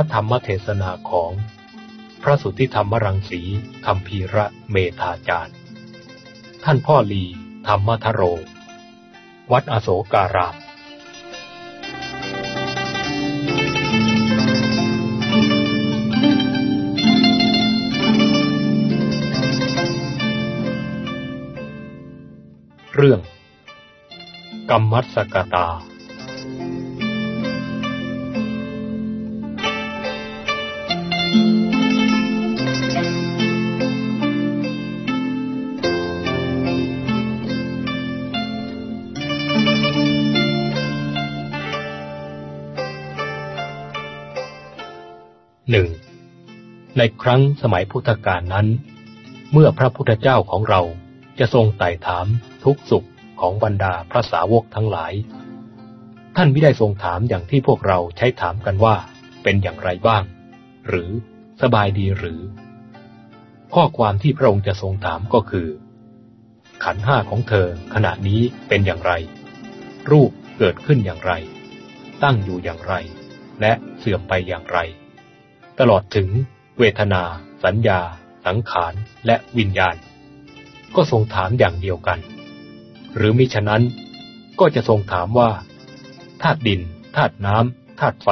ระธรรมเทศนาของพระสุทธิธรรมรังสีคำพีระเมธาจารย์ ท่านพ่อลีธรรมทโร วัดอโศการามเรื่อง กรรมัสกตา ในครั้งสมัยพุทธกาลนั้น เมื่อพระพุทธเจ้าของเราจะทรงไต่ถามทุกสุขของบรรดาพระสาวกทั้งหลาย ท่านไม่ได้ทรงถามอย่างที่พวกเราใช้ถามกันว่า เป็นอย่างไรบ้าง หรือสบายดีหรือ ข้อความที่พระองค์จะทรงถามก็คือ ขันห้าของเธอขณะนี้เป็นอย่างไร รูปเกิดขึ้นอย่างไร ตั้งอยู่อย่างไร และเสื่อมไปอย่างไร ตลอดถึง เวทนา สัญญา สังขาร และวิญญาณ ก็ทรงถามอย่างเดียวกัน หรือมิฉะนั้นก็จะทรงถามว่าธาตุดินธาตุน้ำธาตุไฟ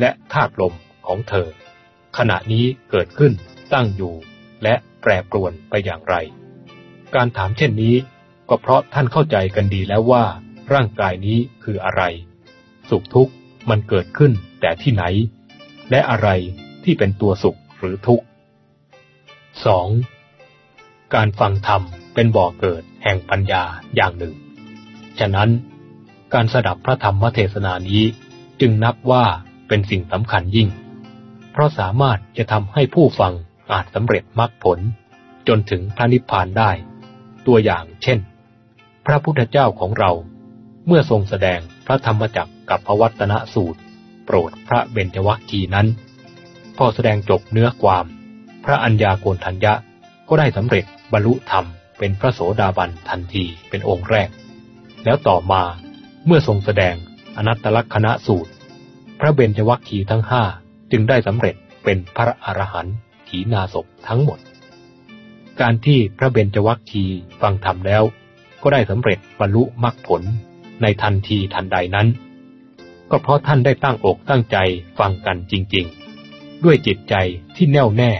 และธาตุลมของเธอ ขณะนี้เกิดขึ้นตั้งอยู่ และแปรปรวนไปอย่างไร การถามเช่นนี้ ก็เพราะท่านเข้าใจกันดีแล้วว่า ร่างกายนี้คืออะไร สุขทุกข์มันเกิดขึ้นแต่ที่ไหน และอะไรที่เป็นตัวสุข หรือทุกข์ 2. การฟังธรรมเป็นบ่อเกิดแห่งปัญญาอย่างหนึ่ง ฉะนั้นการสดับพระธรรมเทศนานี้จึงนับว่าเป็นสิ่งสำคัญยิ่ง เพราะสามารถจะทำให้ผู้ฟังอาจสำเร็จมรรคผล จนถึงพระนิพพานได้ ตัวอย่างเช่น พระพุทธเจ้าของเรา เมื่อทรงแสดงพระธรรมจักรกับพระวัตนสูตร โปรดพระเบญจวัคคีนั้น พอแสดงจบเนื้อความ พระัญญาโกณทัญญะก็ได้สำเร็จบรรลุธรรมเป็นพระโสดาบันทันทีเป็นองค์แรก แล้วต่อมาเมื่อทรงแสดงอนัตตลักษณะสูตร พระเบญจวัคคีทั้งห้าจึงได้สำเร็จเป็นพระอรหันต์ขีนาศพทั้งหมด การที่พระเบญจวัคคีฟังธรรมแล้ว ก็ได้สำเร็จบรรลุมรรคผลในทันทีทันใดนั้น ก็เพราะท่านได้ตั้งอกตั้งใจฟังกันจริง ๆ ด้วยจิตใจที่แน่วแน่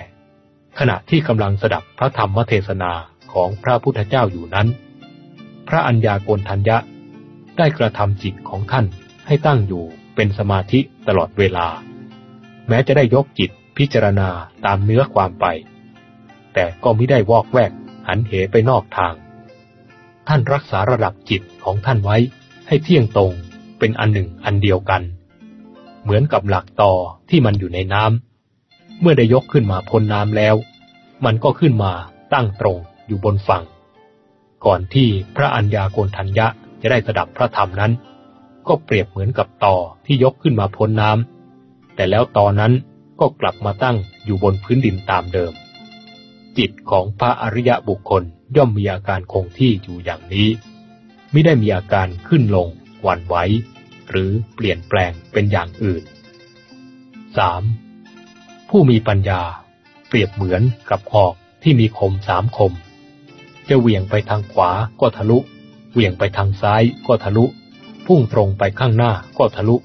ขณะที่กำลังสดับพระธรรมเทศนาของพระพุทธเจ้าอยู่นั้น พระัญญาโกณทัญญะ ได้กระทำจิตของท่านให้ตั้งอยู่เป็นสมาธิตลอดเวลา แม้จะได้ยกจิตพิจารณาตามเนื้อความไป แต่ก็ไม่ได้วอกแวกหันเหไปนอกทาง ท่านรักษาระดับจิตของท่านไว้ให้เที่ยงตรงเป็นอันหนึ่งอันเดียวกัน เหมือนกับหลักตอที่มันอยู่ในน้ำ เมื่อได้ยกขึ้นมาพ้นน้ำแล้ว มันก็ขึ้นมาตั้งตรงอยู่บนฝั่ง ก่อนที่พระัญญาโกณทัญญะจะได้สดับพระธรรมนั้น ก็เปรียบเหมือนกับตอที่ยกขึ้นมาพ้นน้ำแต่แล้วตอนั้นก็กลับมาตั้งอยู่บนพื้นดินตามเดิม จิตของพระอริยบุคคลย่อมมีอาการคงที่อยู่อย่างนี้ ไม่ได้มีอาการขึ้นลงหวั่นไหวหรือเปลี่ยนแปลงเป็นอย่างอื่น 3. ผู้มีปัญญา เปรียบเหมือนกับหอกที่มีคมสามคม จะเหวี่ยงไปทางขวาก็ทะลุ เหวี่ยงไปทางซ้ายก็ทะลุ พุ่งตรงไปข้างหน้าก็ทะลุ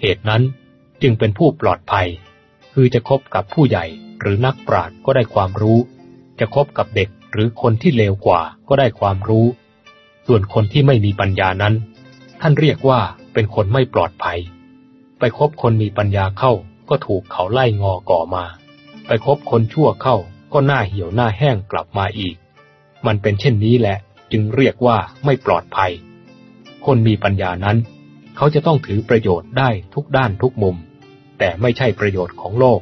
เหตุนั้นจึงเป็นผู้ปลอดภัย คือจะคบกับผู้ใหญ่หรือนักปราชญ์ก็ได้ความรู้ จะคบกับเด็กหรือคนที่เลวกว่าก็ได้ความรู้ ส่วนคนที่ไม่มีปัญญานั้น ท่านเรียกว่าเป็นคนไม่ปลอดภัย ไปคบคนมีปัญญาเข้า ก็ถูกเขาไล่งอก่อมา ไปคบคนชั่วเข้าก็หน้าเหี่ยวหน้าแห้งกลับมาอีก มันเป็นเช่นนี้แหละ จึงเรียกว่าไม่ปลอดภัย คนมีปัญญานั้น เขาจะต้องถือประโยชน์ได้ทุกด้านทุกมุม แต่ไม่ใช่ประโยชน์ของโลก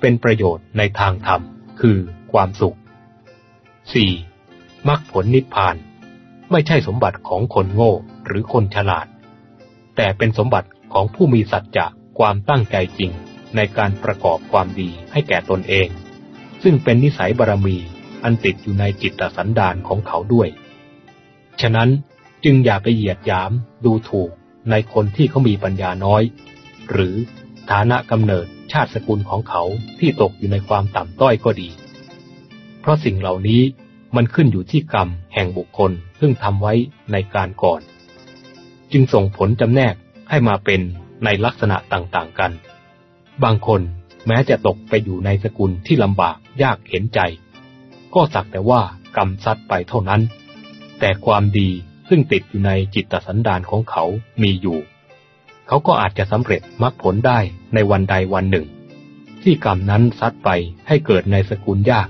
เป็นประโยชน์ในทางธรรม คือความสุข 4. มรรคผลนิพพาน ไม่ใช่สมบัติของคนโง่หรือคนฉลาด แต่เป็นสมบัติของผู้มีสัจจะความตั้งใจจริง ในการประกอบความดีให้แก่ตนเอง ซึ่งเป็นนิสัยบารมีอันติดอยู่ในจิตสันดานของเขาด้วย ฉะนั้นจึงอย่าไปเหยียดยามดูถูกในคนที่เขามีปัญญาน้อย หรือฐานะกำเนิดชาติสกุลของเขาที่ตกอยู่ในความต่ำต้อยก็ดี เพราะสิ่งเหล่านี้มันขึ้นอยู่ที่กรรมแห่งบุคคลซึ่งทำไว้ในการก่อน จึงส่งผลจำแนกให้มาเป็นในลักษณะต่างๆกัน บางคนแม้จะตกไปอยู่ในสกุลที่ลำบากยากเห็นใจ ก็สักแต่ว่ากรรมซัดไปเท่านั้น แต่ความดีซึ่งติดอยู่ในจิตสันดานของเขามีอยู่ เขาก็อาจจะสำเร็จมรรคผลได้ในวันใดวันหนึ่ง ที่กรรมนั้นซัดไปให้เกิดในสกุลยาก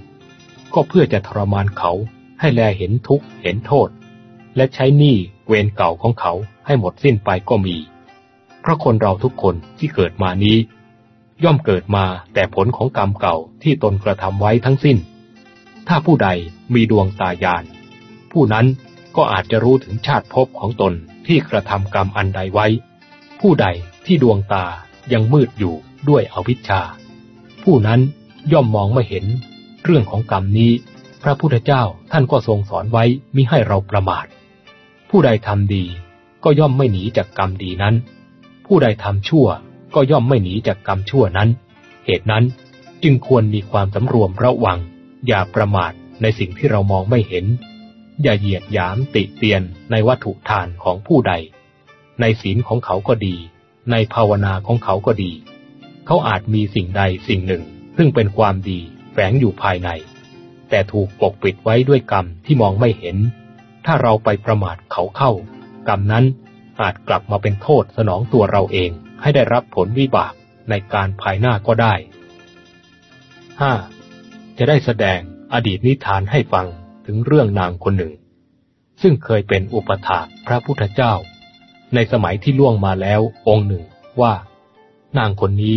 ก็เพื่อจะทรมานเขาให้แลเห็นทุกข์เห็นโทษ และใช้หนี้เวรเก่าของเขาให้หมดสิ้นไปก็มี เพราะคนเราทุกคนที่เกิดมานี้ ย่อมเกิดมาแต่ผลของกรรมเก่าที่ตนกระทำไว้ทั้งสิ้น ถ้าผู้ใดมีดวงตายานผู้นั้นก็อาจจะรู้ถึงชาติภพของตนที่กระทำกรรมอันใดไว้ ผู้ใดที่ดวงตายังมืดอยู่ด้วยอวิชชา ผู้นั้นย่อมมองไม่เห็น เรื่องของกรรมนี้ พระพุทธเจ้าท่านก็ทรงสอนไว้มิให้เราประมาท ผู้ใดทำดีก็ย่อมไม่หนีจากกรรมดีนั้น ผู้ใดทำชั่ว ก็ย่อมไม่หนีจากกรรมชั่วนั้น เหตุนั้นจึงควรมีความสำรวมระวัง อย่าประมาทในสิ่งที่เรามองไม่เห็น อย่าเหยียดหยามติเตียนในวัตถุทานของผู้ใด ในศีลของเขาก็ดี ในภาวนาของเขาก็ดี เขาอาจมีสิ่งใดสิ่งหนึ่ง ซึ่งเป็นความดีแฝงอยู่ภายใน แต่ถูกปกปิดไว้ด้วยกรรมที่มองไม่เห็น ถ้าเราไปประมาทเขาเข้า กรรมนั้นอาจกลับมาเป็นโทษสนองตัวเราเอง ให้ได้รับผลวิบากในการภายหน้าก็ได้ 5. จะได้แสดงอดีตนิทานให้ฟังถึงเรื่องนางคนหนึ่ง ซึ่งเคยเป็นอุปถาพระพุทธเจ้า ในสมัยที่ล่วงมาแล้วองค์หนึ่งว่า นางคนนี้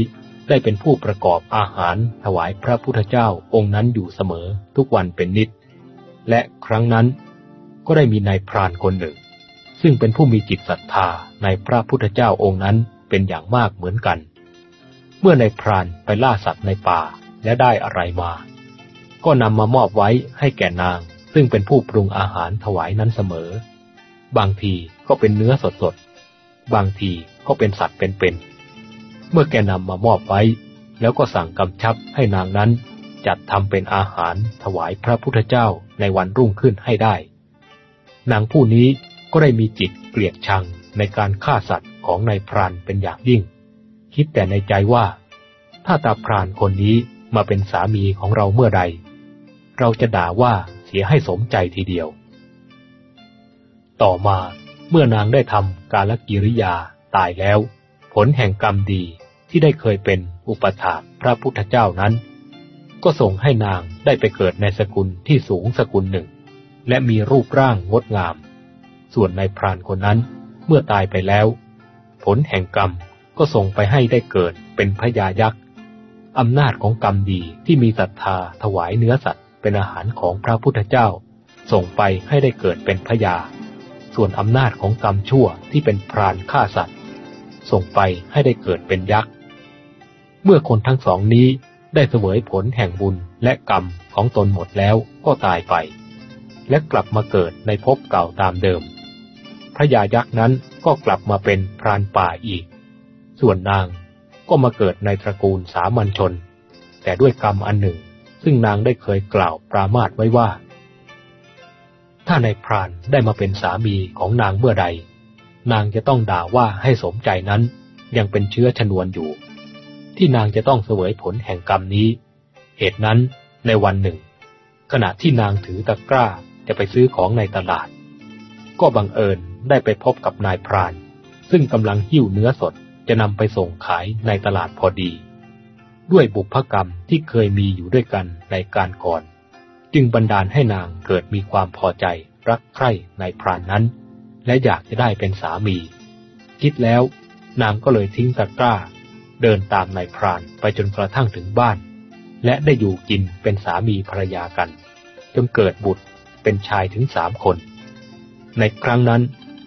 ได้เป็นผู้ประกอบอาหารถวายพระพุทธเจ้าองค์นั้นอยู่เสมอทุกวันเป็นนิด และครั้งนั้นก็ได้มีนายพรานคนหนึ่ง ซึ่งเป็นผู้มีจิตศรัทธาในพระพุทธเจ้าองค์นั้น เป็นอย่างมากเหมือนกัน เมื่อในพรานไปล่าสัตว์ในป่าและได้อะไรมา ก็นำมามอบไว้ให้แก่นางซึ่งเป็นผู้ปรุงอาหารถวายนั้นเสมอ บางทีก็เป็นเนื้อสดๆ บางทีก็เป็นสัตว์เป็นๆ เมื่อแกนำมามอบไว้ แล้วก็สั่งกำชับให้นางนั้น จัดทำเป็นอาหารถวายพระพุทธเจ้าในวันรุ่งขึ้นให้ได้ นางผู้นี้ก็ได้มีจิตเกลียดชังในการฆ่าสัตว์ ของนายพรานเป็นอย่างยิ่ง คิดแต่ในใจว่า ถ้าตาพรานคนนี้มาเป็นสามีของเราเมื่อใด เราจะด่าว่าเสียให้สมใจทีเดียว ต่อมาเมื่อนางได้ทำการลกิริยาตายแล้ว ผลแห่งกรรมดีที่ได้เคยเป็นอุปถาพระพุทธเจ้านั้น ก็ส่งให้นางได้ไปเกิดในสกุลที่สูงสกุลหนึ่ง และมีรูปร่างงดงาม ส่วนในพรานคนนั้นเมื่อตายไปแล้ว ผลแห่งกรรมก็ส่งไปให้ได้เกิดเป็นพญายักษ์อำนาจของกรรมดีที่มีศรัทธาถวายเนื้อสัตว์ เป็นอาหารของพระพุทธเจ้า ส่งไปให้ได้เกิดเป็นพญา ส่วนอำนาจของกรรมชั่วที่เป็นพรานฆ่าสัตว์ ส่งไปให้ได้เกิดเป็นยักษ์ เมื่อคนทั้งสองนี้ได้เสวยผลแห่งบุญและกรรมของตนหมดแล้วก็ตายไป และกลับมาเกิดในภพเก่าตามเดิมพระยายักษ์นั้น ก็กลับมาเป็นพรานป่าอีก ส่วนนางก็มาเกิดในตระกูลสามัญชน แต่ด้วยกรรมอันหนึ่ง ซึ่งนางได้เคยกล่าวปรามาสไว้ว่า ถ้าในพรานได้มาเป็นสามีของนางเมื่อใด นางจะต้องด่าว่าให้สมใจนั้นยังเป็นเชื้อชนวนอยู่ ที่นางจะต้องเสวยผลแห่งกรรมนี้ เหตุนั้นในวันหนึ่ง ขณะที่นางถือตะกร้าจะไปซื้อของในตลาด ก็บังเอิญ ได้ไปพบกับนายพราน ซึ่งกำลังหิ้วเนื้อสดจะนำไปส่งขายในตลาดพอดี ด้วยบุพกรรมที่เคยมีอยู่ด้วยกันในการก่อน จึงบันดาลให้นางเกิดมีความพอใจรักใคร่ในพรานนั้น และอยากจะได้เป็นสามี คิดแล้ว นางก็เลยทิ้งตะกร้า เดินตามนายพรานไปจนกระทั่งถึงบ้าน และได้อยู่กินเป็นสามีภรรยากัน จนเกิดบุตรเป็นชายถึงสามคน ในครั้งนั้น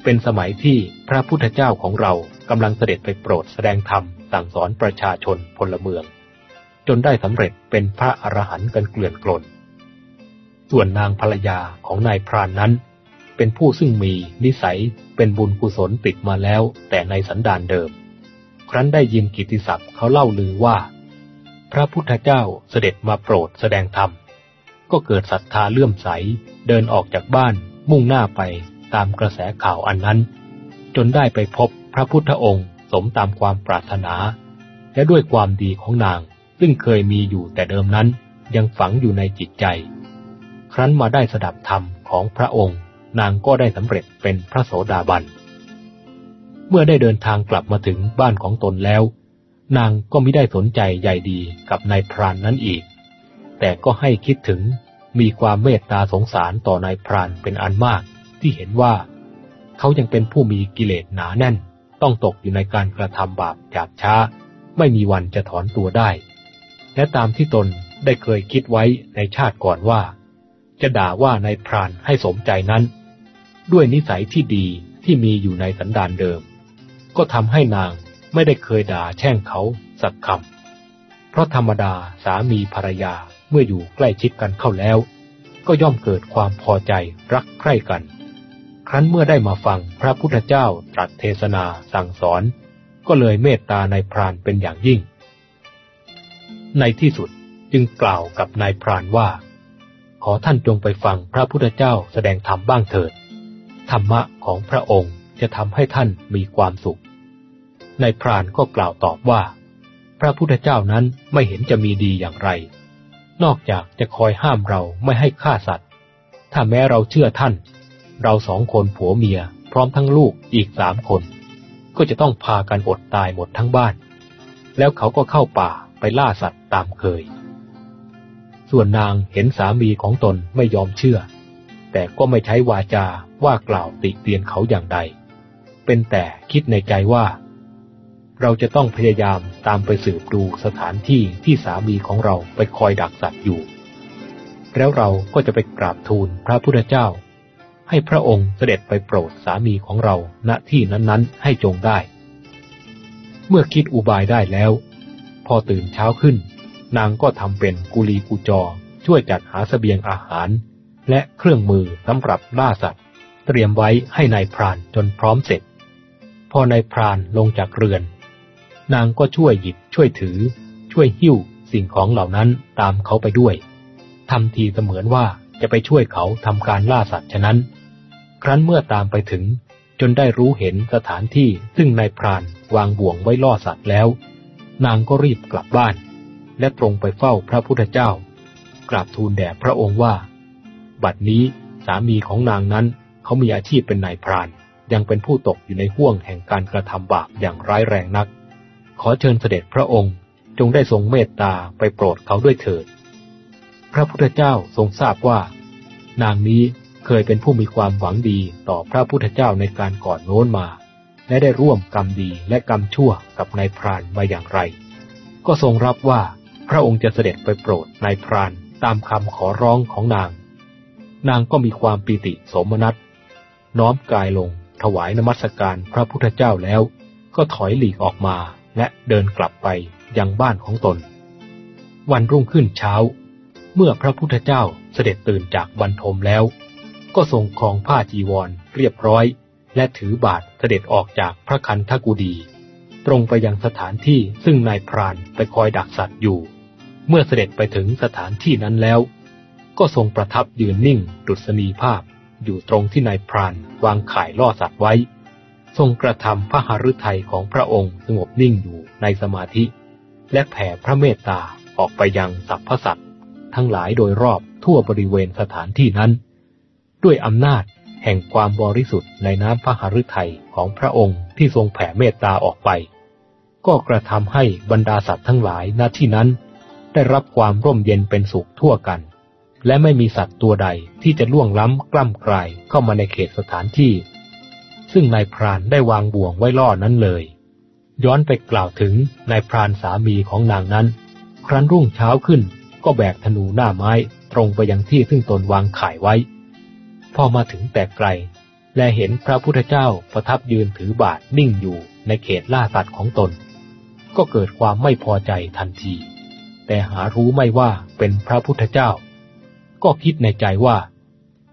เป็นสมัยที่พระพุทธเจ้าของเรากำลังเสด็จไปโปรดแสดงธรรมสั่งสอนประชาชนพลเมือง จนได้สำเร็จเป็นพระอรหันต์กันเกลื่อนกลน ส่วนนางภรรยาของนายพรานนั้น เป็นผู้ซึ่งมีนิสัยเป็นบุญกุศลติดมาแล้วแต่ในสันดานเดิม ครั้นได้ยินกิติศัพท์เขาเล่าลือว่า พระพุทธเจ้าเสด็จมาโปรดแสดงธรรมก็เกิดศรัทธาเลื่อมใสเดินออกจากบ้านมุ่งหน้าไป ตามกระแสข่าวอันนั้น จนได้ไปพบพระพุทธองค์สมตามความปรารถนา และด้วยความดีของนาง ซึ่งเคยมีอยู่แต่เดิมนั้นยังฝังอยู่ในจิตใจ ครั้นมาได้สดับธรรมของพระองค์ นางก็ได้สำเร็จเป็นพระโสดาบัน เมื่อได้เดินทางกลับมาถึงบ้านของตนแล้ว นางก็ไม่ได้สนใจใหญ่ดีกับนายพรานนั้นอีก แต่ก็ให้คิดถึงมีความเมตตาสงสารต่อนายพรานเป็นอันมาก ที่เห็นว่า เขายังเป็นผู้มีกิเลสหนาแน่น ต้องตกอยู่ในการกระทำบาปจากช้า ไม่มีวันจะถอนตัวได้ และตามที่ตนได้เคยคิดไว้ในชาติก่อนว่า จะด่าว่านายพรานให้สมใจนั้น ด้วยนิสัยที่ดีที่มีอยู่ในสันดานเดิม ก็ทำให้นางไม่ได้เคยด่าแช่งเขาสักคำเพราะธรรมดาสามีภรรยาเมื่ออยู่ใกล้ชิดกันเข้าแล้ว ก็ย่อมเกิดความพอใจรักใคร่กัน ครั้นเมื่อได้มาฟังพระพุทธเจ้าตรัสเทศนาสั่งสอน ก็เลยเมตตาในพรานเป็นอย่างยิ่ง ในที่สุดจึงกล่าวกับนายพรานว่า ขอท่านจงไปฟังพระพุทธเจ้าแสดงธรรมบ้างเถิด ธรรมะของพระองค์จะทำให้ท่านมีความสุข นายพรานก็กล่าวตอบว่า พระพุทธเจ้านั้นไม่เห็นจะมีดีอย่างไร นอกจากจะคอยห้ามเราไม่ให้ฆ่าสัตว์ ถ้าแม้เราเชื่อท่าน เราสองคนผัวเมีย พร้อมทั้งลูกอีกสามคน ก็จะต้องพากันอดตายหมดทั้งบ้าน แล้วเขาก็เข้าป่าไปล่าสัตว์ตามเคย ส่วนนางเห็นสามีของตนไม่ยอมเชื่อ แต่ก็ไม่ใช้วาจาว่ากล่าวติเตียนเขาอย่างใด เป็นแต่คิดในใจว่า เราจะต้องพยายามตามไปสืบดูสถานที่ที่สามีของเราไปคอยดักสัตว์อยู่ แล้วเราก็จะไปกราบทูลพระพุทธเจ้า ให้พระองค์เสด็จไปโปรดสามีของเราณที่นั้นๆ ให้จงได้ เมื่อคิดอุบายได้แล้ว พอตื่นเช้าขึ้น นางก็ทำเป็นกุลีกุจอ ช่วยจัดหาสเสบียงอาหาร และเครื่องมือสำหรับล่าสัตว์ เตรียมไว้ให้ในายพรานจนพร้อมเสร็จ พอนายพรานลงจากเรือน นางก็ช่วยหยิบช่วยถือ ช่วยหิ้วสิ่งของเหล่านั้นตามเขาไปด้วยทำทีเสมือนว่าจะไปช่วยเขาทำการล่าสัตว์ฉะนั้น ครั้นเมื่อตามไปถึง จนได้รู้เห็นสถานที่ซึ่งนายพรานวางบ่วงไว้ล่อสัตว์แล้ว นางก็รีบกลับบ้าน และตรงไปเฝ้าพระพุทธเจ้า กราบทูลแด่พระองค์ว่า บัดนี้สามีของนางนั้นเขามีอาชีพเป็นนายพราน ยังเป็นผู้ตกอยู่ในห่วงแห่งการกระทำบาปอย่างร้ายแรงนัก ขอเชิญเสด็จพระองค์จงได้ทรงเมตตาไปโปรดเขาด้วยเถิด พระพุทธเจ้าทรงทราบว่า นางนี้ เคยเป็นผู้มีความหวังดีต่อพระพุทธเจ้าในการก่อนโน้นมา และได้ร่วมกรรมดีและกรรมชั่วกับนายพรานมาอย่างไร ก็ทรงรับว่าพระองค์จะเสด็จไปโปรดนายพรานตามคำขอร้องของนาง นางก็มีความปีติสมนัตน้อมกายลงถวายนมัสการพระพุทธเจ้าแล้ว ก็ถอยหลีกออกมาและเดินกลับไปยังบ้านของตน วันรุ่งขึ้นเช้า เมื่อพระพุทธเจ้าเสด็จตื่นจากบรรทมแล้ว ก็ทรงคลองผ้าจีวรเรียบร้อย และถือบาทเสด็จออกจากพระคันธกุดี ตรงไปยังสถานที่ซึ่งนายพรานไปคอยดักสัตว์อยู่ เมื่อเสด็จไปถึงสถานที่นั้นแล้ว ก็ทรงประทับยืนนิ่งดุษณีภาพ อยู่ตรงที่นายพรานวางข่ายล่อสัตว์ไว้ ทรงกระทำพระหฤทัยของพระองค์สงบนิ่งอยู่ในสมาธิ และแผ่พระเมตตาออกไปยังสรรพสัตว์ทั้งหลายโดยรอบทั่วบริเวณสถานที่นั้น ด้วยอำนาจแห่งความบริสุทธิ์ในน้ำพระหฤทัยของพระองค์ที่ทรงแผ่เมตตาออกไป ก็กระทำให้บรรดาสัตว์ทั้งหลายณที่นั้น ได้รับความร่มเย็นเป็นสุขทั่วกัน และไม่มีสัตว์ตัวใดที่จะล่วงล้ำกล้ำกลายเข้ามาในเขตสถานที่ ซึ่งนายพรานได้วางบ่วงไว้ล่อนั้นเลย ย้อนไปกล่าวถึงนายพรานสามีของนางนั้น ครั้นรุ่งเช้าขึ้นก็แบกธนูหน้าไม้ตรงไปยังที่ซึ่งตนวางข่ายไว้ พอมาถึงแต่ไกล และเห็นพระพุทธเจ้าประทับยืนถือบาทนิ่งอยู่ในเขตล่าสัตว์ของตน ก็เกิดความไม่พอใจทันที แต่หารู้ไม่ว่าเป็นพระพุทธเจ้า ก็คิดในใจว่า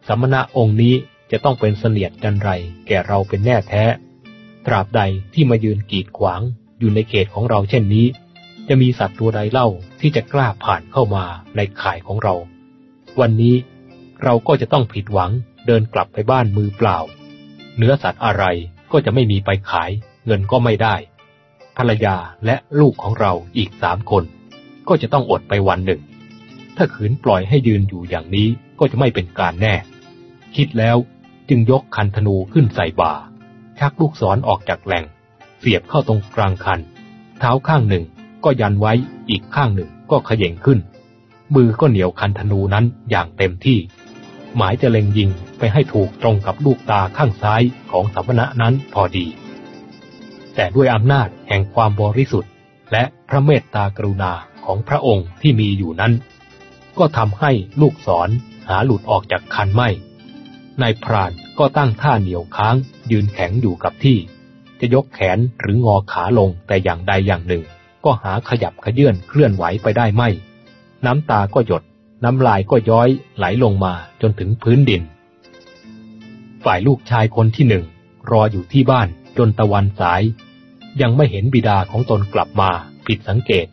สมณะองค์นี้จะต้องเป็นเสนียดกันไรแก่เราเป็นแน่แท้ ตราบใดที่มายืนกีดขวางอยู่ในเขตของเราเช่นนี้ จะมีสัตว์ตัวใดเล่าที่จะกล้าผ่านเข้ามาในข่ายของเรา วันนี้เราก็จะต้องผิดหวัง เดินกลับไปบ้านมือเปล่า เนื้อสัตว์อะไรก็จะไม่มีไปขาย เงินก็ไม่ได้ ภรรยาและลูกของเราอีกสามคน ก็จะต้องอดไปวันหนึ่ง ถ้าขืนปล่อยให้ยืนอยู่อย่างนี้ก็จะไม่เป็นการแน่ คิดแล้วจึงยกคันธนูขึ้นใส่บ่า ชักลูกศรอออกจากแหล่ง เสียบเข้าตรงกลางคัน เท้าข้างหนึ่งก็ยันไว้อีกข้างหนึ่งก็ขย่งขึ้น มือก็เหนียวคันธนูนั้นอย่างเต็มที่ หมายจะเล็งยิง ไปให้ถูกตรงกับลูกตาข้างซ้ายของสัมณะนั้นพอดี แต่ด้วยอำนาจแห่งความบริสุทธิ์ และพระเมตตากรุณาของพระองค์ที่มีอยู่นั้น ก็ทำให้ลูกศรหาหลุดออกจากคันไม่นายพรานก็ตั้งท่าเหนียวค้างยืนแข็งอยู่กับที่ จะยกแขนหรืองอขาลงแต่อย่างใดอย่างหนึ่ง ก็หาขยับขยื่นเคลื่อนไหวไปได้ไม่ น้ำตาก็หยด น้ำลายก็ย้อยไหลลงมาจนถึงพื้นดิน ฝ่ายลูกชายคนที่หนึ่งรออยู่ที่บ้านจนตะวันสาย ยังไม่เห็นบิดาของตนกลับมาผิดสังเกต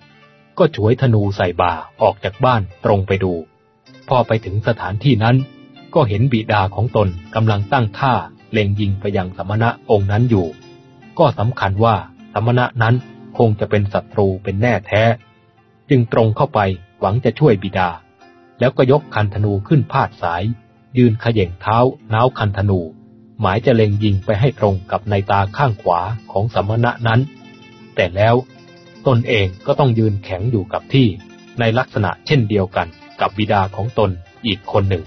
ก็ฉวยธนูใส่บ่าออกจากบ้านตรงไปดู พอไปถึงสถานที่นั้น ก็เห็นบิดาของตนกำลังตั้งท่าเล็งยิงไปยังสมณะองค์นั้นอยู่ ก็สำคัญว่าสมณะนั้นคงจะเป็นศัตรูเป็นแน่แท้ จึงตรงเข้าไปหวังจะช่วยบิดา แล้วก็ยกคันธนูขึ้นพาดสาย ยืนขย่งเท้าน้าวคันธนู หมายจะเล็งยิงไปให้ตรงกับในตาข้างขวาของสมณะนั้น แต่แล้วตนเองก็ต้องยืนแข็งอยู่กับที่ในลักษณะเช่นเดียวกันกับบิดาของตนอีกคนหนึ่ง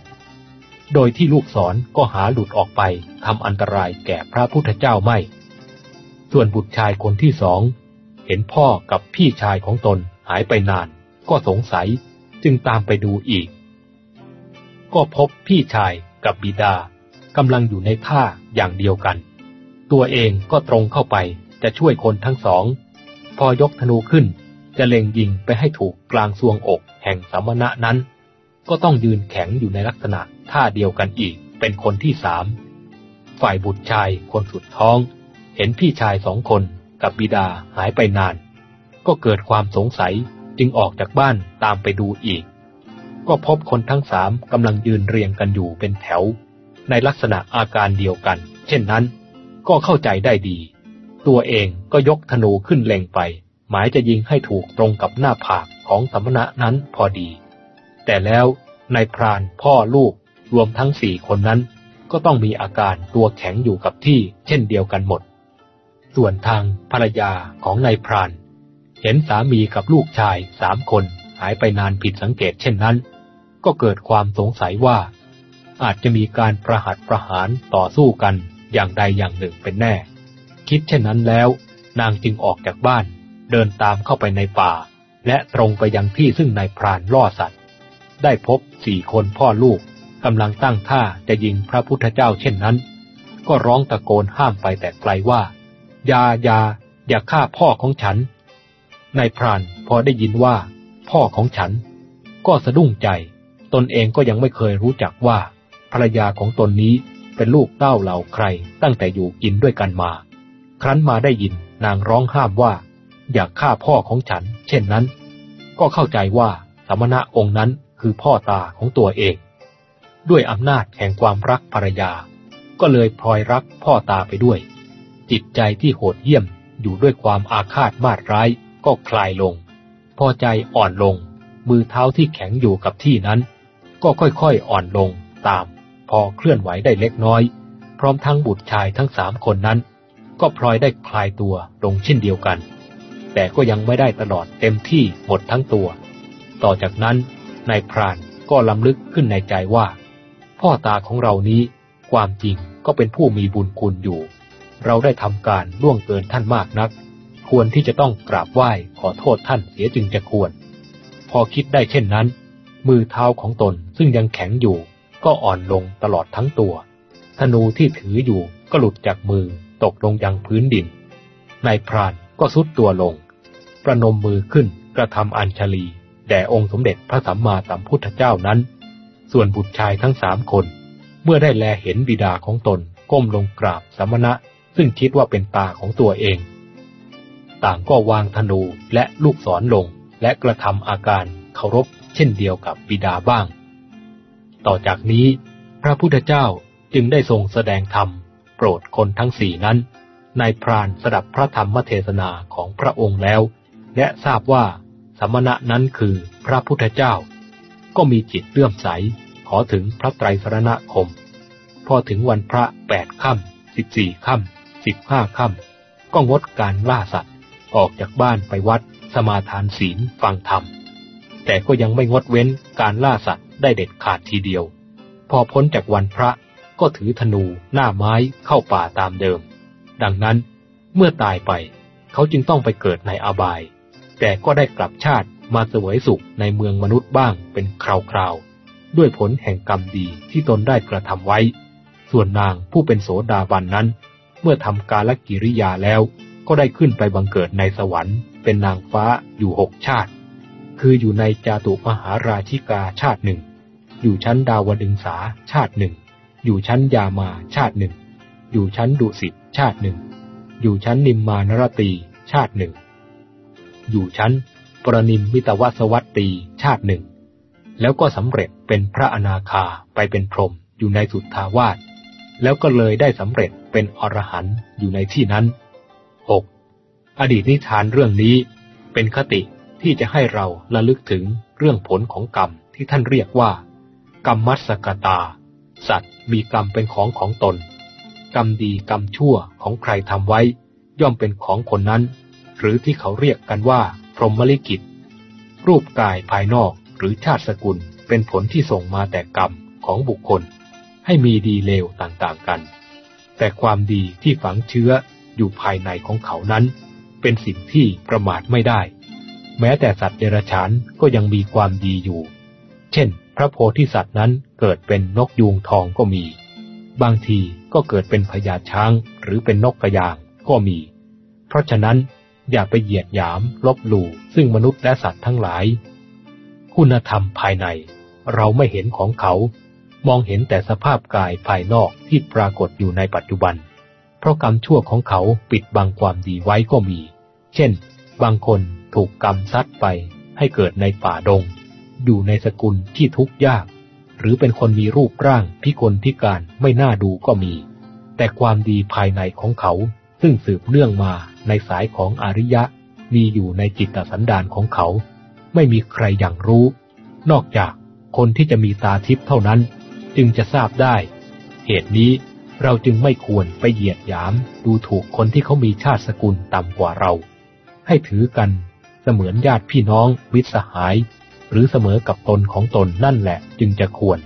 โดยที่ลูกศรก็หาหลุดออกไปทำอันตรายแก่พระพุทธเจ้าไม่ ส่วนบุตรชายคนที่สอง เห็นพ่อกับพี่ชายของตนหายไปนาน ก็สงสัยจึงตามไปดูอีก ก็พบพี่ชายกับบิดากำลังอยู่ในท่าอย่างเดียวกัน ตัวเองก็ตรงเข้าไปจะช่วยคนทั้งสอง พอยกธนูขึ้นจะเล็งยิงไปให้ถูกกลางซวงอกแห่งสมณะนั้น ก็ต้องยืนแข็งอยู่ในลักษณะท่าเดียวกันอีกเป็นคนที่สาม ฝ่ายบุตรชายคนสุดท้อง เห็นพี่ชายสองคนกับบิดาหายไปนาน ก็เกิดความสงสัยจึงออกจากบ้านตามไปดูอีก ก็พบคนทั้งสามกำลังยืนเรียงกันอยู่เป็นแถว ในลักษณะอาการเดียวกัน เช่นนั้น ก็เข้าใจได้ดี ตัวเองก็ยกธนูขึ้นเล็งไป หมายจะยิงให้ถูกตรงกับหน้าผากของสมณะนั้นพอดี แต่แล้วนายพรานพ่อลูกรวมทั้งสี่คนนั้น ก็ต้องมีอาการตัวแข็งอยู่กับที่ เช่นเดียวกันหมด ส่วนทางภรรยาของนายพราน เห็นสามีกับลูกชายสามคนหายไปนานผิดสังเกตเช่นนั้น ก็เกิดความสงสัยว่า อาจจะมีการประหัตประหารต่อสู้กันอย่างใดอย่างหนึ่งเป็นแน่ คิดเช่นนั้นแล้ว นางจึงออกจากบ้าน เดินตามเข้าไปในป่า และตรงไปยังที่ซึ่งนายพรานล่อสัตว์ ได้พบสี่คนพ่อลูกกำลังตั้งท่าจะยิงพระพุทธเจ้าเช่นนั้น ก็ร้องตะโกนห้ามไปแต่ไกลว่าอย่าอย่าอย่าฆ่าพ่อของฉันนายพรานพอได้ยินว่า พ่อของฉัน ก็สะดุ้งใจ ตนเองก็ยังไม่เคยรู้จักว่า ภรรยาของตนนี้เป็นลูกเต้าเหล่าใครตั้งแต่อยู่กินด้วยกันมา ครั้นมาได้ยินนางร้องห้ามว่า อย่าฆ่าพ่อของฉัน เช่นนั้น ก็เข้าใจว่าสมณะองค์นั้นคือพ่อตาของตัวเอง ด้วยอำนาจแห่งความรักภรรยา ก็เลยพลอยรักพ่อตาไปด้วย จิตใจที่โหดเยี่ยมอยู่ด้วยความอาฆาตมาดร้ายก็คลายลง พอใจอ่อนลง มือเท้าที่แข็งอยู่กับที่นั้น ก็ค่อยๆอ่อนลงตาม พอเคลื่อนไหวได้เล็กน้อย พร้อมทั้งบุตรชายทั้งสามคนนั้น ก็พลอยได้คลายตัวลงเช่นเดียวกัน แต่ก็ยังไม่ได้ตลอดเต็มที่หมดทั้งตัว ต่อจากนั้นนายพรานก็ลำลึกขึ้นในใจว่า พ่อตาของเรานี้ความจริงก็เป็นผู้มีบุญคุณอยู่ เราได้ทำการล่วงเกินท่านมากนัก ควรที่จะต้องกราบไหว้ขอโทษท่านเสียจึงจะควร พอคิดได้เช่นนั้น มือเท้าของตนซึ่งยังแข็งอยู่ ก็อ่อนลงตลอดทั้งตัว ธนูที่ถืออยู่ก็หลุดจากมือตกลงยังพื้นดิน นายพรานก็สุดตัวลง ประนมมือขึ้นกระทำอัญชลี แด่องค์สมเด็จพระสัมมาสัมพุทธเจ้านั้น ส่วนบุตรชายทั้งสามคน เมื่อได้แลเห็นบิดาของตนก้มลงกราบสมณะ ซึ่งคิดว่าเป็นตาของตัวเอง ต่างก็วางธนูและลูกศรลงและกระทำอาการเคารพ เช่นเดียวกับบิดาบ้าง ต่อจากนี้ พระพุทธเจ้าจึงได้ทรงแสดงธรรม โปรดคนทั้งสี่นั้นนายพรานสดับพระธรรมเทศนาของพระองค์แล้ว และทราบว่าสมณะนั้นคือพระพุทธเจ้า ก็มีจิตเลื่อมใสขอถึงพระไตรสรณคม พอถึงวันพระแปดค่ำสิบสี่ค่ำสิบห้าค่ำก็งดการล่าสัตว์ ออกจากบ้านไปวัดสมาทานศีลฟังธรรม แต่ก็ยังไม่งดเว้นการล่าสัตว์ได้เด็ดขาดทีเดียว พอพ้นจากวันพระก็ถือธนูหน้าไม้เข้าป่าตามเดิม ดังนั้นเมื่อตายไป เขาจึงต้องไปเกิดในอบาย แต่ก็ได้กลับชาติมาเสวยสุขในเมืองมนุษย์บ้างเป็นคราวๆ ด้วยผลแห่งกรรมดีที่ตนได้กระทำไว้ ส่วนนางผู้เป็นโสดาบันนั้น เมื่อทำกาลกิริยาแล้ว ก็ได้ขึ้นไปบังเกิดในสวรรค์ เป็นนางฟ้าอยู่หกชาติ คืออยู่ในจาตุมหาราชิกาชาติหนึ่ง อยู่ชั้นดาวดึงสาชาติหนึ่ง อยู่ชั้นยามาชาติหนึ่ง อยู่ชั้นดุสิตชาติหนึ่ง อยู่ชั้นนิมมานรตีชาติหนึ่ง อยู่ชั้นปรนิมมิตวสวัตตีชาติหนึ่ง แล้วก็สำเร็จเป็นพระอนาคาไปเป็นพรหมอยู่ในสุทธาวาสแล้วก็เลยได้สำเร็จเป็นอรหันต์อยู่ในที่นั้น 6. อดีตนิทานเรื่องนี้เป็นคติ ที่จะให้เราระลึกถึงเรื่องผลของกรรมที่ท่านเรียกว่า กรรมมัสกตา สัตว์มีกรรมเป็นของของตน กรรมดีกรรมชั่วของใครทำไว้ ย่อมเป็นของคนนั้น หรือที่เขาเรียกกันว่า พรหมลิกิต รูปกายภายนอกหรือชาติสกุลเป็นผลที่ส่งมาแต่กรรมของบุคคล ให้มีดีเลวต่างๆกัน แต่ความดีที่ฝังเชื้ออยู่ภายในของเขานั้น เป็นสิ่งที่ประมาทไม่ได้ แม้แต่สัตว์เดรัจฉานก็ยังมีความดีอยู่ เช่น พระโพธิสัตว์นั้นเกิดเป็นนกยูงทองก็มี บางทีก็เกิดเป็นพญาช้างหรือเป็นนกกระยางก็มี เพราะฉะนั้นอย่าไปเหยียดหยาม ลบหลู่ซึ่งมนุษย์และสัตว์ทั้งหลาย คุณธรรมภายใน เราไม่เห็นของเขา มองเห็นแต่สภาพกายภายนอกที่ปรากฏอยู่ในปัจจุบัน เพราะกรรมชั่วของเขาปิดบังความดีไว้ก็มี เช่น บางคน ถูกกรรมซัดไปให้เกิดในป่าดง อยู่ในสกุลที่ทุกข์ยาก หรือเป็นคนมีรูปร่างพิกลพิการไม่น่าดูก็มี แต่ความดีภายในของเขา ซึ่งสืบเนื่องมาในสายของอริยะ มีอยู่ในจิตสันดานของเขา ไม่มีใครอย่างรู้ นอกจากคนที่จะมีตาทิพย์เท่านั้น จึงจะทราบได้ เหตุนี้เราจึงไม่ควรไปเหยียดหยามดูถูกคนที่เขามีชาติสกุลต่ำกว่าเรา ให้ถือกัน เสมือนญาติพี่น้องวิสหาย หรือเสมอกับตนของตนนั่นแหละจึงจะควร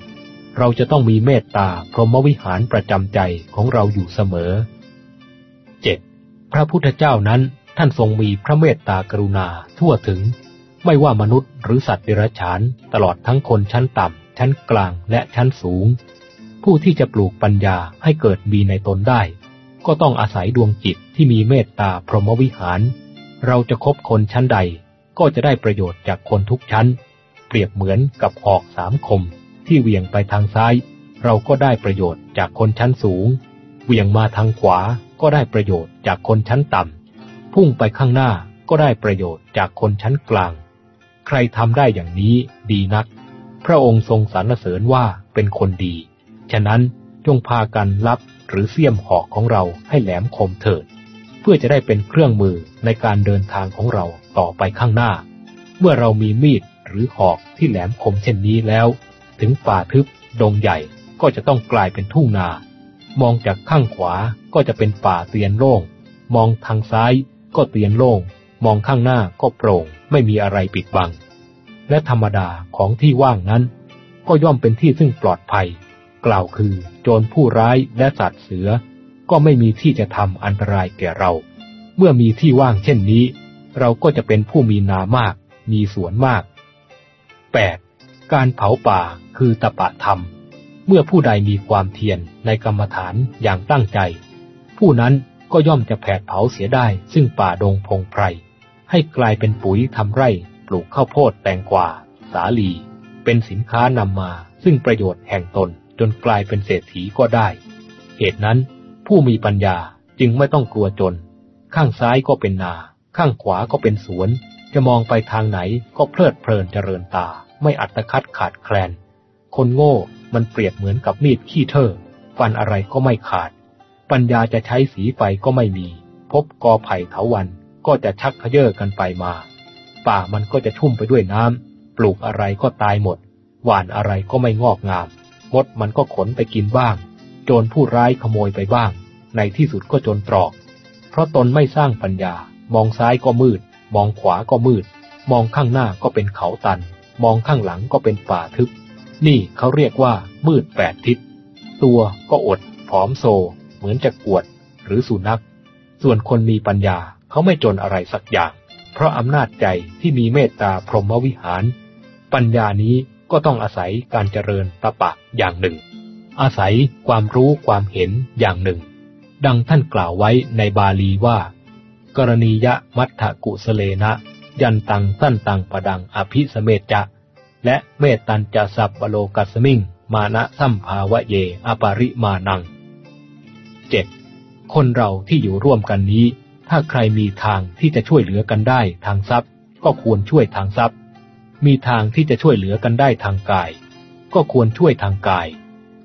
เราจะต้องมีเมตตาพรหมวิหารประจำใจของเราอยู่เสมอ 7. พระพุทธเจ้านั้นท่านทรงมีพระเมตตากรุณาทั่วถึง ไม่ว่ามนุษย์หรือสัตว์เดรัจฉานตลอดทั้งคนชั้นต่ำ ชั้นกลางและชั้นสูง ผู้ที่จะปลูกปัญญาให้เกิดมีในตนได้ ก็ต้องอาศัยดวงจิตที่มีเมตตาพรหมวิหาร เราจะคบคนชั้นใดก็จะได้ประโยชน์จากคนทุกชั้น เปรียบเหมือนกับหอกสามคม ที่เวียงไปทางซ้าย เราก็ได้ประโยชน์จากคนชั้นสูงเวียงมาทางขวาก็ได้ประโยชน์จากคนชั้นต่ำพุ่งไปข้างหน้าก็ได้ประโยชน์จากคนชั้นกลาง ใครทำได้อย่างนี้ดีนัก พระองค์ทรงสรรเสริญว่าเป็นคนดี ฉะนั้นจงพากันรับหรือเสียมหอกของเราให้แหลมคมเถิด พื่อจะได้เป็นเครื่องมือในการเดินทางของเราต่อไปข้างหน้า เมื่อเรามีมีดหรือหอกที่แหลมคมเช่นนี้แล้ว ถึงป่าทึบดงใหญ่ก็จะต้องกลายเป็นทุ่งนา มองจากข้างขวาก็จะเป็นป่าเตียนโล่ง มองทางซ้ายก็เตียนโล่ง มองข้างหน้าก็โปร่ง ไม่มีอะไรปิดบัง และธรรมดาของที่ว่างนั้น ก็ย่อมเป็นที่ซึ่งปลอดภัย กล่าวคือ โจรผู้ร้ายและสัตว์เสือ ก็ไม่มีที่จะทำอันตรายแก่เรา เมื่อมีที่ว่างเช่นนี้ เราก็จะเป็นผู้มีนามาก มีสวนมาก 8. การเผาป่าคือตปะธรรม เมื่อผู้ใดมีความเพียรในกรรมฐานอย่างตั้งใจ ผู้นั้นก็ย่อมจะแผดเผาเสียได้ ซึ่งป่าดงพงไพร ให้กลายเป็นปุ๋ยทำไร่ปลูกข้าวโพดแตงกวา สาลี เป็นสินค้านำมา ซึ่งประโยชน์แห่งตนจนกลายเป็นเศรษฐีก็ได้ เหตุนั้น ผู้มีปัญญาจึงไม่ต้องกลัวจน ข้างซ้ายก็เป็นนา ข้างขวาก็เป็นสวน จะมองไปทางไหนก็เพลิดเพลินเจริญตา ไม่อัตคัดขาดแคลน คนโง่มันเปรียบเหมือนกับมีดขี้เถอฟันอะไรก็ไม่ขาด ปัญญาจะใช้สีไฟก็ไม่มี พบกอไผ่เถาวันก็จะชักเขยเยอกันไปมา ป่ามันก็จะชุ่มไปด้วยน้ำปลูกอะไรก็ตายหมด หวานอะไรก็ไม่งอกงาม มดมันก็ขนไปกินบ้าง โจรผู้ร้ายขโมยไปบ้าง ในที่สุดก็จนตรอก เพราะตนไม่สร้างปัญญา มองซ้ายก็มืด มองขวาก็มืด มองข้างหน้าก็เป็นเขาตัน มองข้างหลังก็เป็นป่าทึบ นี่เขาเรียกว่ามืดแปดทิศ ตัวก็อด ผอมโซ เหมือนจะกวด หรือสุนัข ส่วนคนมีปัญญาเขาไม่จนอะไรสักอย่าง เพราะอำนาจใจที่มีเมตตาพรหมวิหาร ปัญญานี้ก็ต้องอาศัยการเจริญตะปะอย่างหนึ่ง อาศัยความรู้ความเห็นอย่างหนึ่ง ดังท่านกล่าวไว้ในบาลีว่า กรณียะมัทธกุสเลนะ ยันตังสั้นตังปะดังอภิสเมจะ และเมตตันจะสับปโลกัสมิง มานะสัมภาวะเย อปาริมานัง 7. คนเราที่อยู่ร่วมกันนี้ ถ้าใครมีทางที่จะช่วยเหลือกันได้ทางทรัพย์ ก็ควรช่วยทางทรัพย์ มีทางที่จะช่วยเหลือกันได้ทางกาย ก็ควรช่วยทางกาย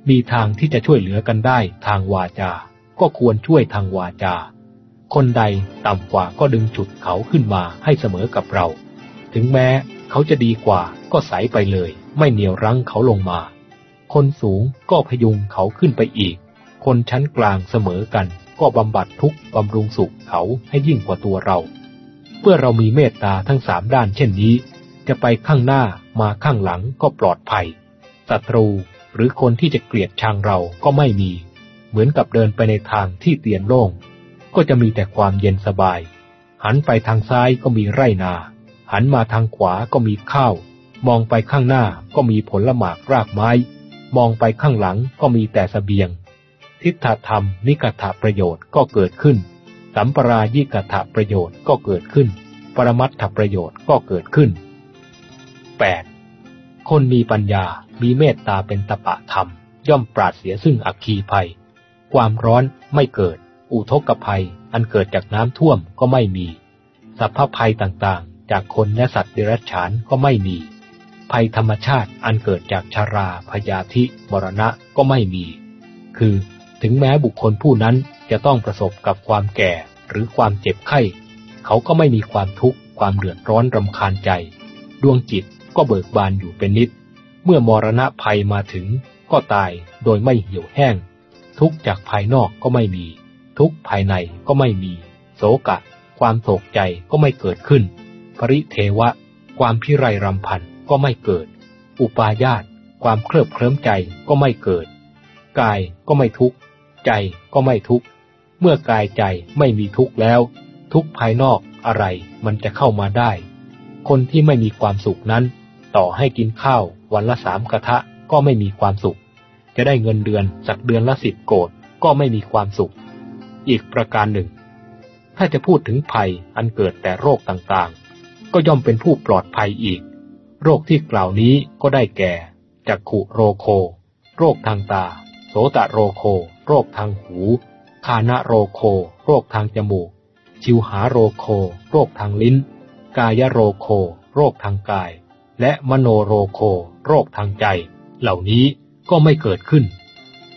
มีทางที่จะช่วยเหลือกันได้ทางวาจา ก็ควรช่วยทางวาจา คนใดต่ำกว่าก็ดึงฉุดเขาขึ้นมาให้เสมอกับเรา ถึงแม้เขาจะดีกว่าก็ใสไปเลย ไม่เหนียวรั้งเขาลงมา คนสูงก็พยุงเขาขึ้นไปอีก คนชั้นกลางเสมอกัน ก็บำบัดทุกบำรุงสุขเขาให้ยิ่งกว่าตัวเรา เมื่อเรามีเมตตาทั้งสามด้านเช่นนี้ จะไปข้างหน้ามาข้างหลังก็ปลอดภัยศัตรู หรือคนที่จะเกลียดชังเราก็ไม่มี เหมือนกับเดินไปในทางที่เตียนโล่ง ก็จะมีแต่ความเย็นสบาย หันไปทางซ้ายก็มีไร่นา หันมาทางขวาก็มีข้าว มองไปข้างหน้าก็มีผลหมากรากไม้ มองไปข้างหลังก็มีแต่สเสบียง ทิฏฐธรรมนิกถประโยชน์ก็เกิดขึ้น สัมปรายิกถประโยชน์ก็เกิดขึ้น ปรมัตถประโยชน์ก็เกิดขึ้น 8. คนมีปัญญา มีเมตตาเป็นตปะธรรม ย่อมปราดเสียซึ่งอักคีภัย ความร้อนไม่เกิด อุทกภัย อันเกิดจากน้ำท่วมก็ไม่มี สัพพภัยต่างๆ จากคนและสัตว์เดรัจฉานก็ไม่มี ภัยธรรมชาติอันเกิดจากชาราพยาธิมรณะก็ไม่มี คือถึงแม้บุคคลผู้นั้นจะต้องประสบกับความแก่หรือความเจ็บไข้ เขาก็ไม่มีความทุกข์ความเดือดร้อนรำคาญใจ ดวงจิต ก็เบิกบานอยู่เป็นนิด เมื่อมรณะภัยมาถึงก็ตายโดยไม่เหี่ยวแห้ง ทุกจากภายนอกก็ไม่มี ทุกภายในก็ไม่มี โศกะ ความโศกใจก็ไม่เกิดขึ้น ปริเทวะ ความพิไรรำพันก็ไม่เกิด อุปาญาตความเคลิบเคลิ้มใจก็ไม่เกิด กายก็ไม่ทุกข์ ใจก็ไม่ทุกข์ เมื่อกายใจไม่มีทุกข์แล้ว ทุกภายนอกอะไรมันจะเข้ามาได้ คนที่ไม่มีความสุขนั้น ต่อให้กินข้าววันละสามกระทะก็ไม่มีความสุข จะได้เงินเดือนสักเดือนละสิบโกดก็ไม่มีความสุข อีกประการหนึ่ง ถ้าจะพูดถึงภัยอันเกิดแต่โรคต่างๆ ก็ย่อมเป็นผู้ปลอดภัยอีก โรคที่กล่าวนี้ก็ได้แก่จักขุโรโค โรคทางตา โสตโรโค โรคทางหูฆานะโรโค โรคทางจมูก ชิวหาโรโค โรคทางลิ้น กายโรโค โรคทางกาย และมโนโรโคโรคทางใจ เหล่านี้ก็ไม่เกิดขึ้น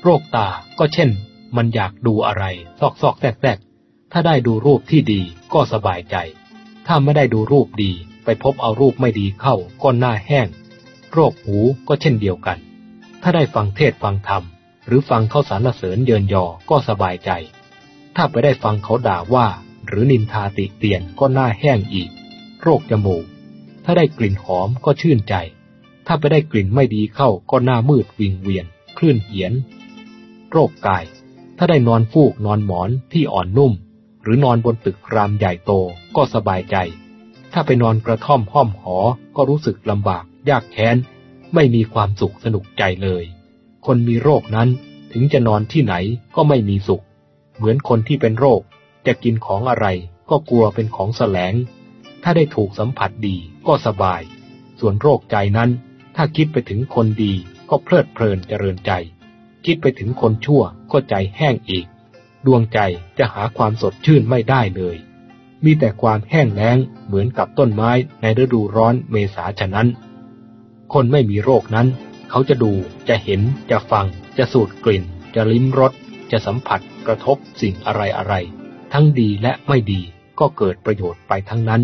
โรคตาก็เช่น มันอยากดูอะไร ซอกซอกแทกแทกถ้าได้ดูรูปที่ดีก็สบายใจ ถ้าไม่ได้ดูรูปดีไปพบเอารูปไม่ดีเข้าก็หน้าแห้ง โรคหูก็เช่นเดียวกัน ถ้าได้ฟังเทศฟังธรรม หรือฟังเขาสรรเสริญเยินยอก็สบายใจ ถ้าไปได้ฟังเขาด่าว่า หรือนินทาติเตียนก็หน้าแห้งอีก โรคจมูก ถ้าได้กลิ่นหอมก็ชื่นใจ ถ้าไปได้กลิ่นไม่ดีเข้าก็หน้ามืดวิงเวียน คลื่นเหียน โรคกาย ถ้าได้นอนฟูกนอนหมอนที่อ่อนนุ่ม หรือนอนบนตึกรามใหญ่โตก็สบายใจ ถ้าไปนอนกระท่อมห้อมหอ ก็รู้สึกลำบาก ยากแค้น ไม่มีความสุขสนุกใจเลย คนมีโรคนั้นถึงจะนอนที่ไหนก็ไม่มีสุข เหมือนคนที่เป็นโรค จะกินของอะไรก็กลัวเป็นของแสลง ถ้าได้ถูกสัมผัสดีก็สบาย ส่วนโรคใจนั้น ถ้าคิดไปถึงคนดีก็เพลิดเพลินเจริญใจ คิดไปถึงคนชั่วก็ใจแห้งอีก ดวงใจจะหาความสดชื่นไม่ได้เลย มีแต่ความแห้งแล้งเหมือนกับต้นไม้ในฤดูร้อนเมษาฉะนั้น คนไม่มีโรคนั้น เขาจะดูจะเห็นจะฟัง จะสูดกลิ่น จะลิ้มรสจะสัมผัสกระทบสิ่งอะไรอะไร ทั้งดีและไม่ดีก็เกิดประโยชน์ไปทั้งนั้น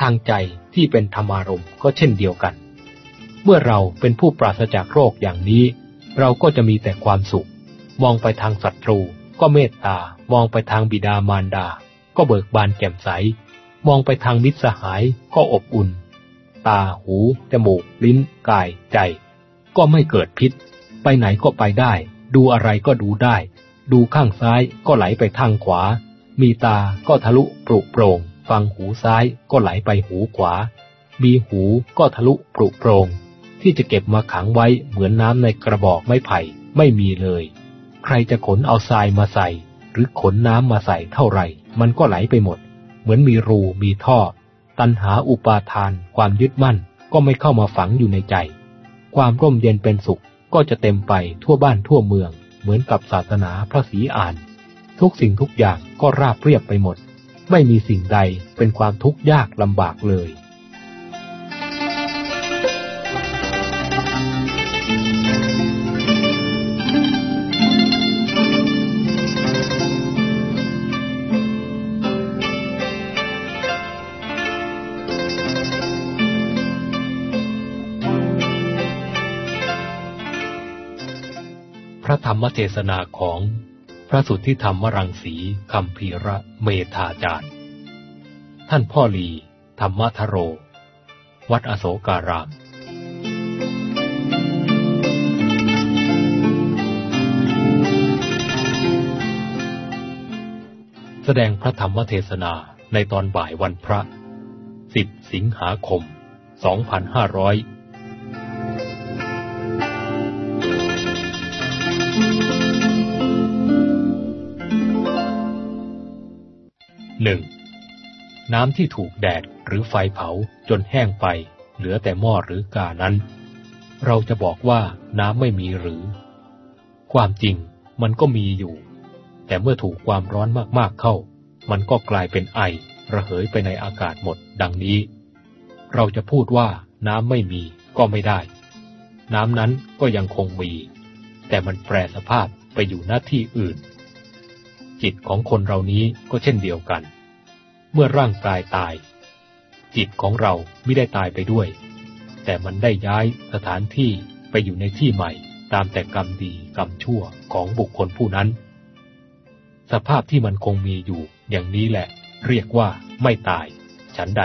ทางใจที่เป็นธรรมารมณ์ก็เช่นเดียวกัน เมื่อเราเป็นผู้ปราศจากโรคอย่างนี้ เราก็จะมีแต่ความสุข มองไปทางศัตรู ก็เมตตา มองไปทางบิดามารดา ก็เบิกบานแจ่มใส มองไปทางมิตรสหายก็อบอุ่น ตา หู จมูก ลิ้น กาย ใจ ก็ไม่เกิดพิษ ไปไหนก็ไปได้ ดูอะไรก็ดูได้ ดูข้างซ้ายก็ไหลไปทางขวา มีตาก็ทะลุปรุโปร่ง ฟังหูซ้ายก็ไหลไปหูขวา มีหูก็ทะลุปรุโปร่งที่จะเก็บมาขังไว้เหมือนน้ำในกระบอกไม้ไผ่ไม่มีเลย ใครจะขนเอาทรายมาใส่ หรือขนน้ำมาใส่เท่าไหร่ มันก็ไหลไปหมด เหมือนมีรูมีท่อ ตันหาอุปาทาน ความยึดมั่นก็ไม่เข้ามาฝังอยู่ในใจ ความร่มเย็นเป็นสุขก็จะเต็มไปทั่วบ้านทั่วเมือง เหมือนกับศาสนาพระศรีอาน ทุกสิ่งทุกอย่างก็ราบเรียบไปหมด ไม่มีสิ่งใดเป็นความทุกข์ยากลำบากเลย พระธรรมเทศนาของ พระสุทธิธรรมรังสีคำพีระเมธาจารย์ ท่านพ่อลี ธรรมทโร วัดอโศการามแสดงพระธรรมเทศนาในตอนบ่ายวันพระ 10 สิงหาคม 2500 หนึ่งน้ำที่ถูกแดดหรือไฟเผาจนแห้งไป เหลือแต่หม้อหรือกานั้น เราจะบอกว่าน้ำไม่มีหรือ ความจริงมันก็มีอยู่ แต่เมื่อถูกความร้อนมากๆเข้า มันก็กลายเป็นไอระเหยไปในอากาศหมดดังนี้ เราจะพูดว่าน้ำไม่มีก็ไม่ได้ น้ำนั้นก็ยังคงมี แต่มันแปรสภาพไปอยู่หน้าที่อื่น จิตของคนเรานี้ก็เช่นเดียวกัน เมื่อร่างกายตาย จิตของเราไม่ได้ตายไปด้วย แต่มันได้ย้ายสถานที่ไปอยู่ในที่ใหม่ ตามแต่กรรมดีกรรมชั่วของบุคคลผู้นั้น สภาพที่มันคงมีอยู่ อย่างนี้แหละ เรียกว่าไม่ตาย ฉันใด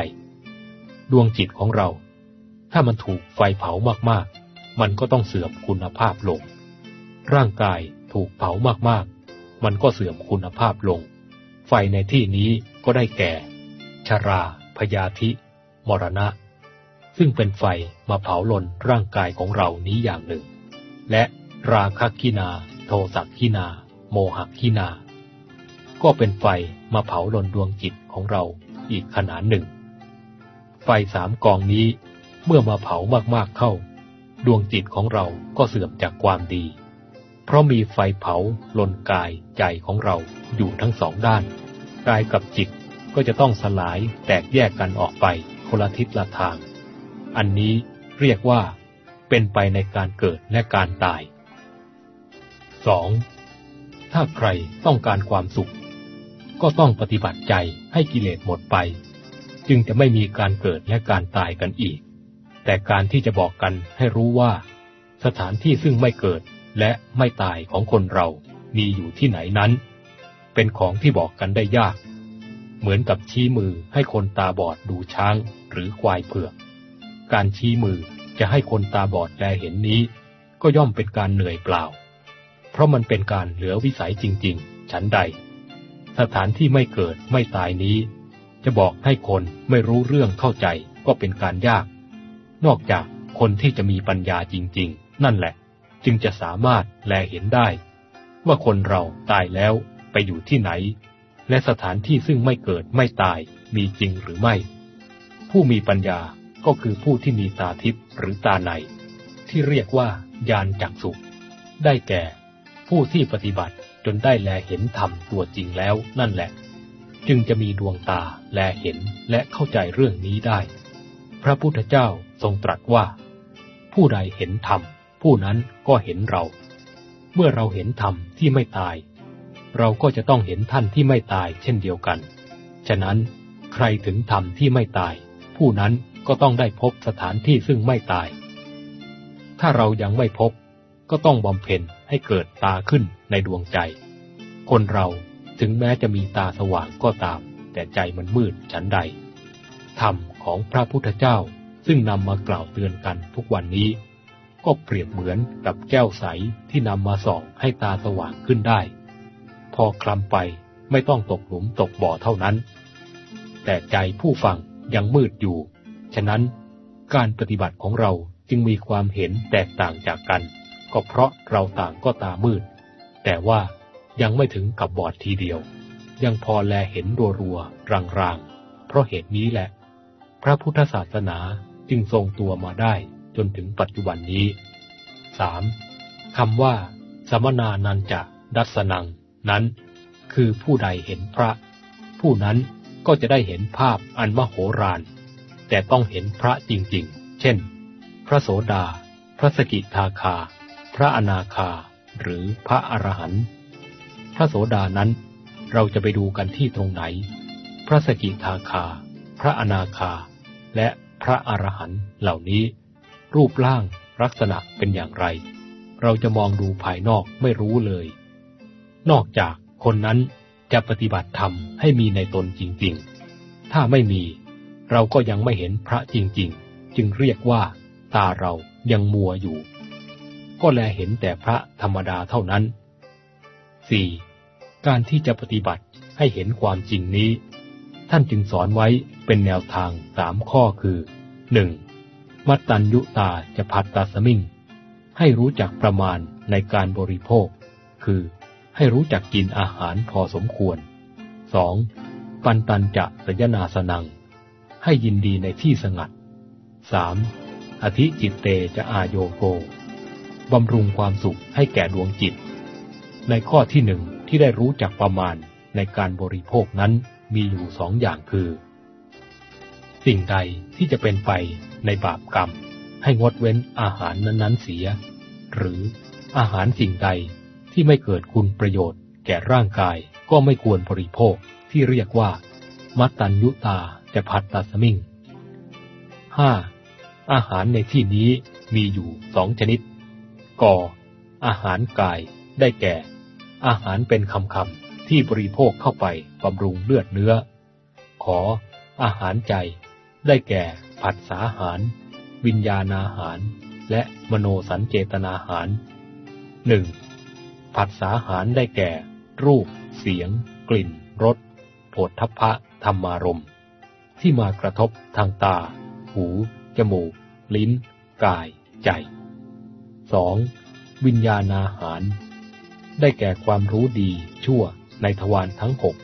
ดวงจิตของเรา ถ้ามันถูกไฟเผามากๆ มันก็ต้องเสื่อมคุณภาพลง ร่างกายถูกเผามากๆ มันก็เสื่อมคุณภาพลง ไฟในที่นี้ก็ได้แก่ ชรา พยาธิ มรณะ ซึ่งเป็นไฟมาเผาลนร่างกายของเรานี้อย่างหนึ่ง และราคะกินา โทสักกินา โมหกินา ก็เป็นไฟมาเผาลนดวงจิตของเราอีกขนาดหนึ่ง ไฟสามกองนี้เมื่อมาเผามากๆเข้า ดวงจิตของเราก็เสื่อมจากความดี เพราะมีไฟเผาลนกายใจของเราอยู่ทั้งสองด้าน กายกับจิตก็จะต้องสลายแตกแยกกันออกไปคนละทิศละทาง อันนี้เรียกว่า เป็นไปในการเกิดและการตาย 2. ถ้าใครต้องการความสุข ก็ต้องปฏิบัติใจให้กิเลสหมดไป จึงจะไม่มีการเกิดและการตายกันอีก แต่การที่จะบอกกันให้รู้ว่า สถานที่ซึ่งไม่เกิด และไม่ตายของคนเรามีอยู่ที่ไหนนั้น เป็นของที่บอกกันได้ยาก เหมือนกับชี้มือให้คนตาบอดดูช้างหรือควายเผือก การชี้มือจะให้คนตาบอดแลเห็นนี้ ก็ย่อมเป็นการเหนื่อยเปล่า เพราะมันเป็นการเหลือวิสัยจริง ๆ ฉันใด สถานที่ไม่เกิดไม่ตายนี้ จะบอกให้คนไม่รู้เรื่องเข้าใจก็เป็นการยาก นอกจากคนที่จะมีปัญญาจริง ๆ นั่นแหละ จึงจะสามารถแลเห็นได้ ว่าคนเราตายแล้วไปอยู่ที่ไหน และสถานที่ซึ่งไม่เกิดไม่ตายมีจริงหรือไม่ ผู้มีปัญญาก็คือผู้ที่มีตาทิพย์หรือตาใน ที่เรียกว่า ญาณจักสุได้แก่ ผู้ที่ปฏิบัติจนได้แลเห็นธรรมตัวจริงแล้วนั่นแหละ จึงจะมีดวงตาแลเห็นและเข้าใจเรื่องนี้ได้ พระพุทธเจ้าทรงตรัสว่า ผู้ใดเห็นธรรม ผู้นั้นก็เห็นเรา เมื่อเราเห็นธรรมที่ไม่ตาย เราก็จะต้องเห็นท่านที่ไม่ตายเช่นเดียวกัน ฉะนั้น ใครถึงธรรมที่ไม่ตาย ผู้นั้นก็ต้องได้พบสถานที่ซึ่งไม่ตาย ถ้าเรายังไม่พบ ก็ต้องบำเพ็ญให้เกิดตาขึ้นในดวงใจ คนเราถึงแม้จะมีตาสว่างก็ตาม แต่ใจมันมืดฉันใด ธรรมของพระพุทธเจ้าซึ่งนำมากล่าวเตือนกันทุกวันนี้ ก็เปรียบเหมือนกับแก้วใสที่นำมาส่องให้ตาสว่างขึ้นได้ พอคลำไปไม่ต้องตกหลุมตกบ่อเท่านั้น แต่ใจผู้ฟังยังมืดอยู่ ฉะนั้นการปฏิบัติของเราจึงมีความเห็นแตกต่างจากกัน ก็เพราะเราต่างก็ตามืด แต่ว่ายังไม่ถึงกับบอดทีเดียว ยังพอแลเห็นรัวรัวรางรางเพราะเหตุนี้แหละ พระพุทธศาสนาจึงทรงตัวมาได้ จนถึงปัจจุบันนี้ 3. คำว่า สมนานันจะดัสนัง นั้น คือผู้ใดเห็นพระ ผู้นั้นก็จะได้เห็นภาพอันมโหฬารแต่ต้องเห็นพระจริงๆ เช่น พระโสดา พระสกิทาคา พระอนาคา หรือพระอรหันต์พระโสดานั้นเราจะไปดูกันที่ตรงไหน พระสกิทาคา พระอนาคา และพระอรหันต์เหล่านี้ รูปร่างลักษณะเป็นอย่างไร เราจะมองดูภายนอกไม่รู้เลย นอกจากคนนั้นจะปฏิบัติธรรมให้มีในตนจริง ๆ ถ้าไม่มี เราก็ยังไม่เห็นพระจริง ๆ จึงเรียกว่า ตาเรายังมัวอยู่ ก็แลเห็นแต่พระธรรมดาเท่านั้น 4. การที่จะปฏิบัติให้เห็นความจริงนี้ ท่านจึงสอนไว้เป็นแนวทางสามข้อคือ 1. มัตตัญยุตาจะพัดตาสมิง ให้รู้จักประมาณในการบริโภค คือให้รู้จักกินอาหารพอสมควร 2. ปันตันจะสยนาสนัง ให้ยินดีในที่สงัด 3. อธิจิตเตจะอาโยโก บำรุงความสุขให้แก่ดวงจิต ในข้อที่หนึ่งที่ได้รู้จักประมาณในการบริโภคนั้นมีอยู่สองอย่างคือ สิ่งใดที่จะเป็นไปในบาปกรรม ให้งดเว้นอาหารนั้นๆเสีย หรืออาหารสิ่งใดที่ไม่เกิดคุณประโยชน์ แก่ร่างกายก็ไม่ควรบริโภคที่เรียกว่า มัตตัญยุตาจะพัดตาสมิง 5. อาหารในที่นี้มีอยู่สองชนิดกออาหารกายได้แก่ อาหารเป็นคำคำที่บริโภคเข้าไปบำรุงเลือดเนื้อ ขออาหารใจ ได้แก่ผัสสาหาร วิญญาณอาหาร และมโนสัญเจตนาหารหนึ่งผัสสาหารได้แก่ รูป เสียง กลิ่นรสโผฏฐัพพะธรรมารมที่มากระทบทางตา หู จมูก ลิ้น กาย ใจ 2. วิญญาณอาหาร ได้แก่ความรู้ดีชั่วในทวารทั้งหก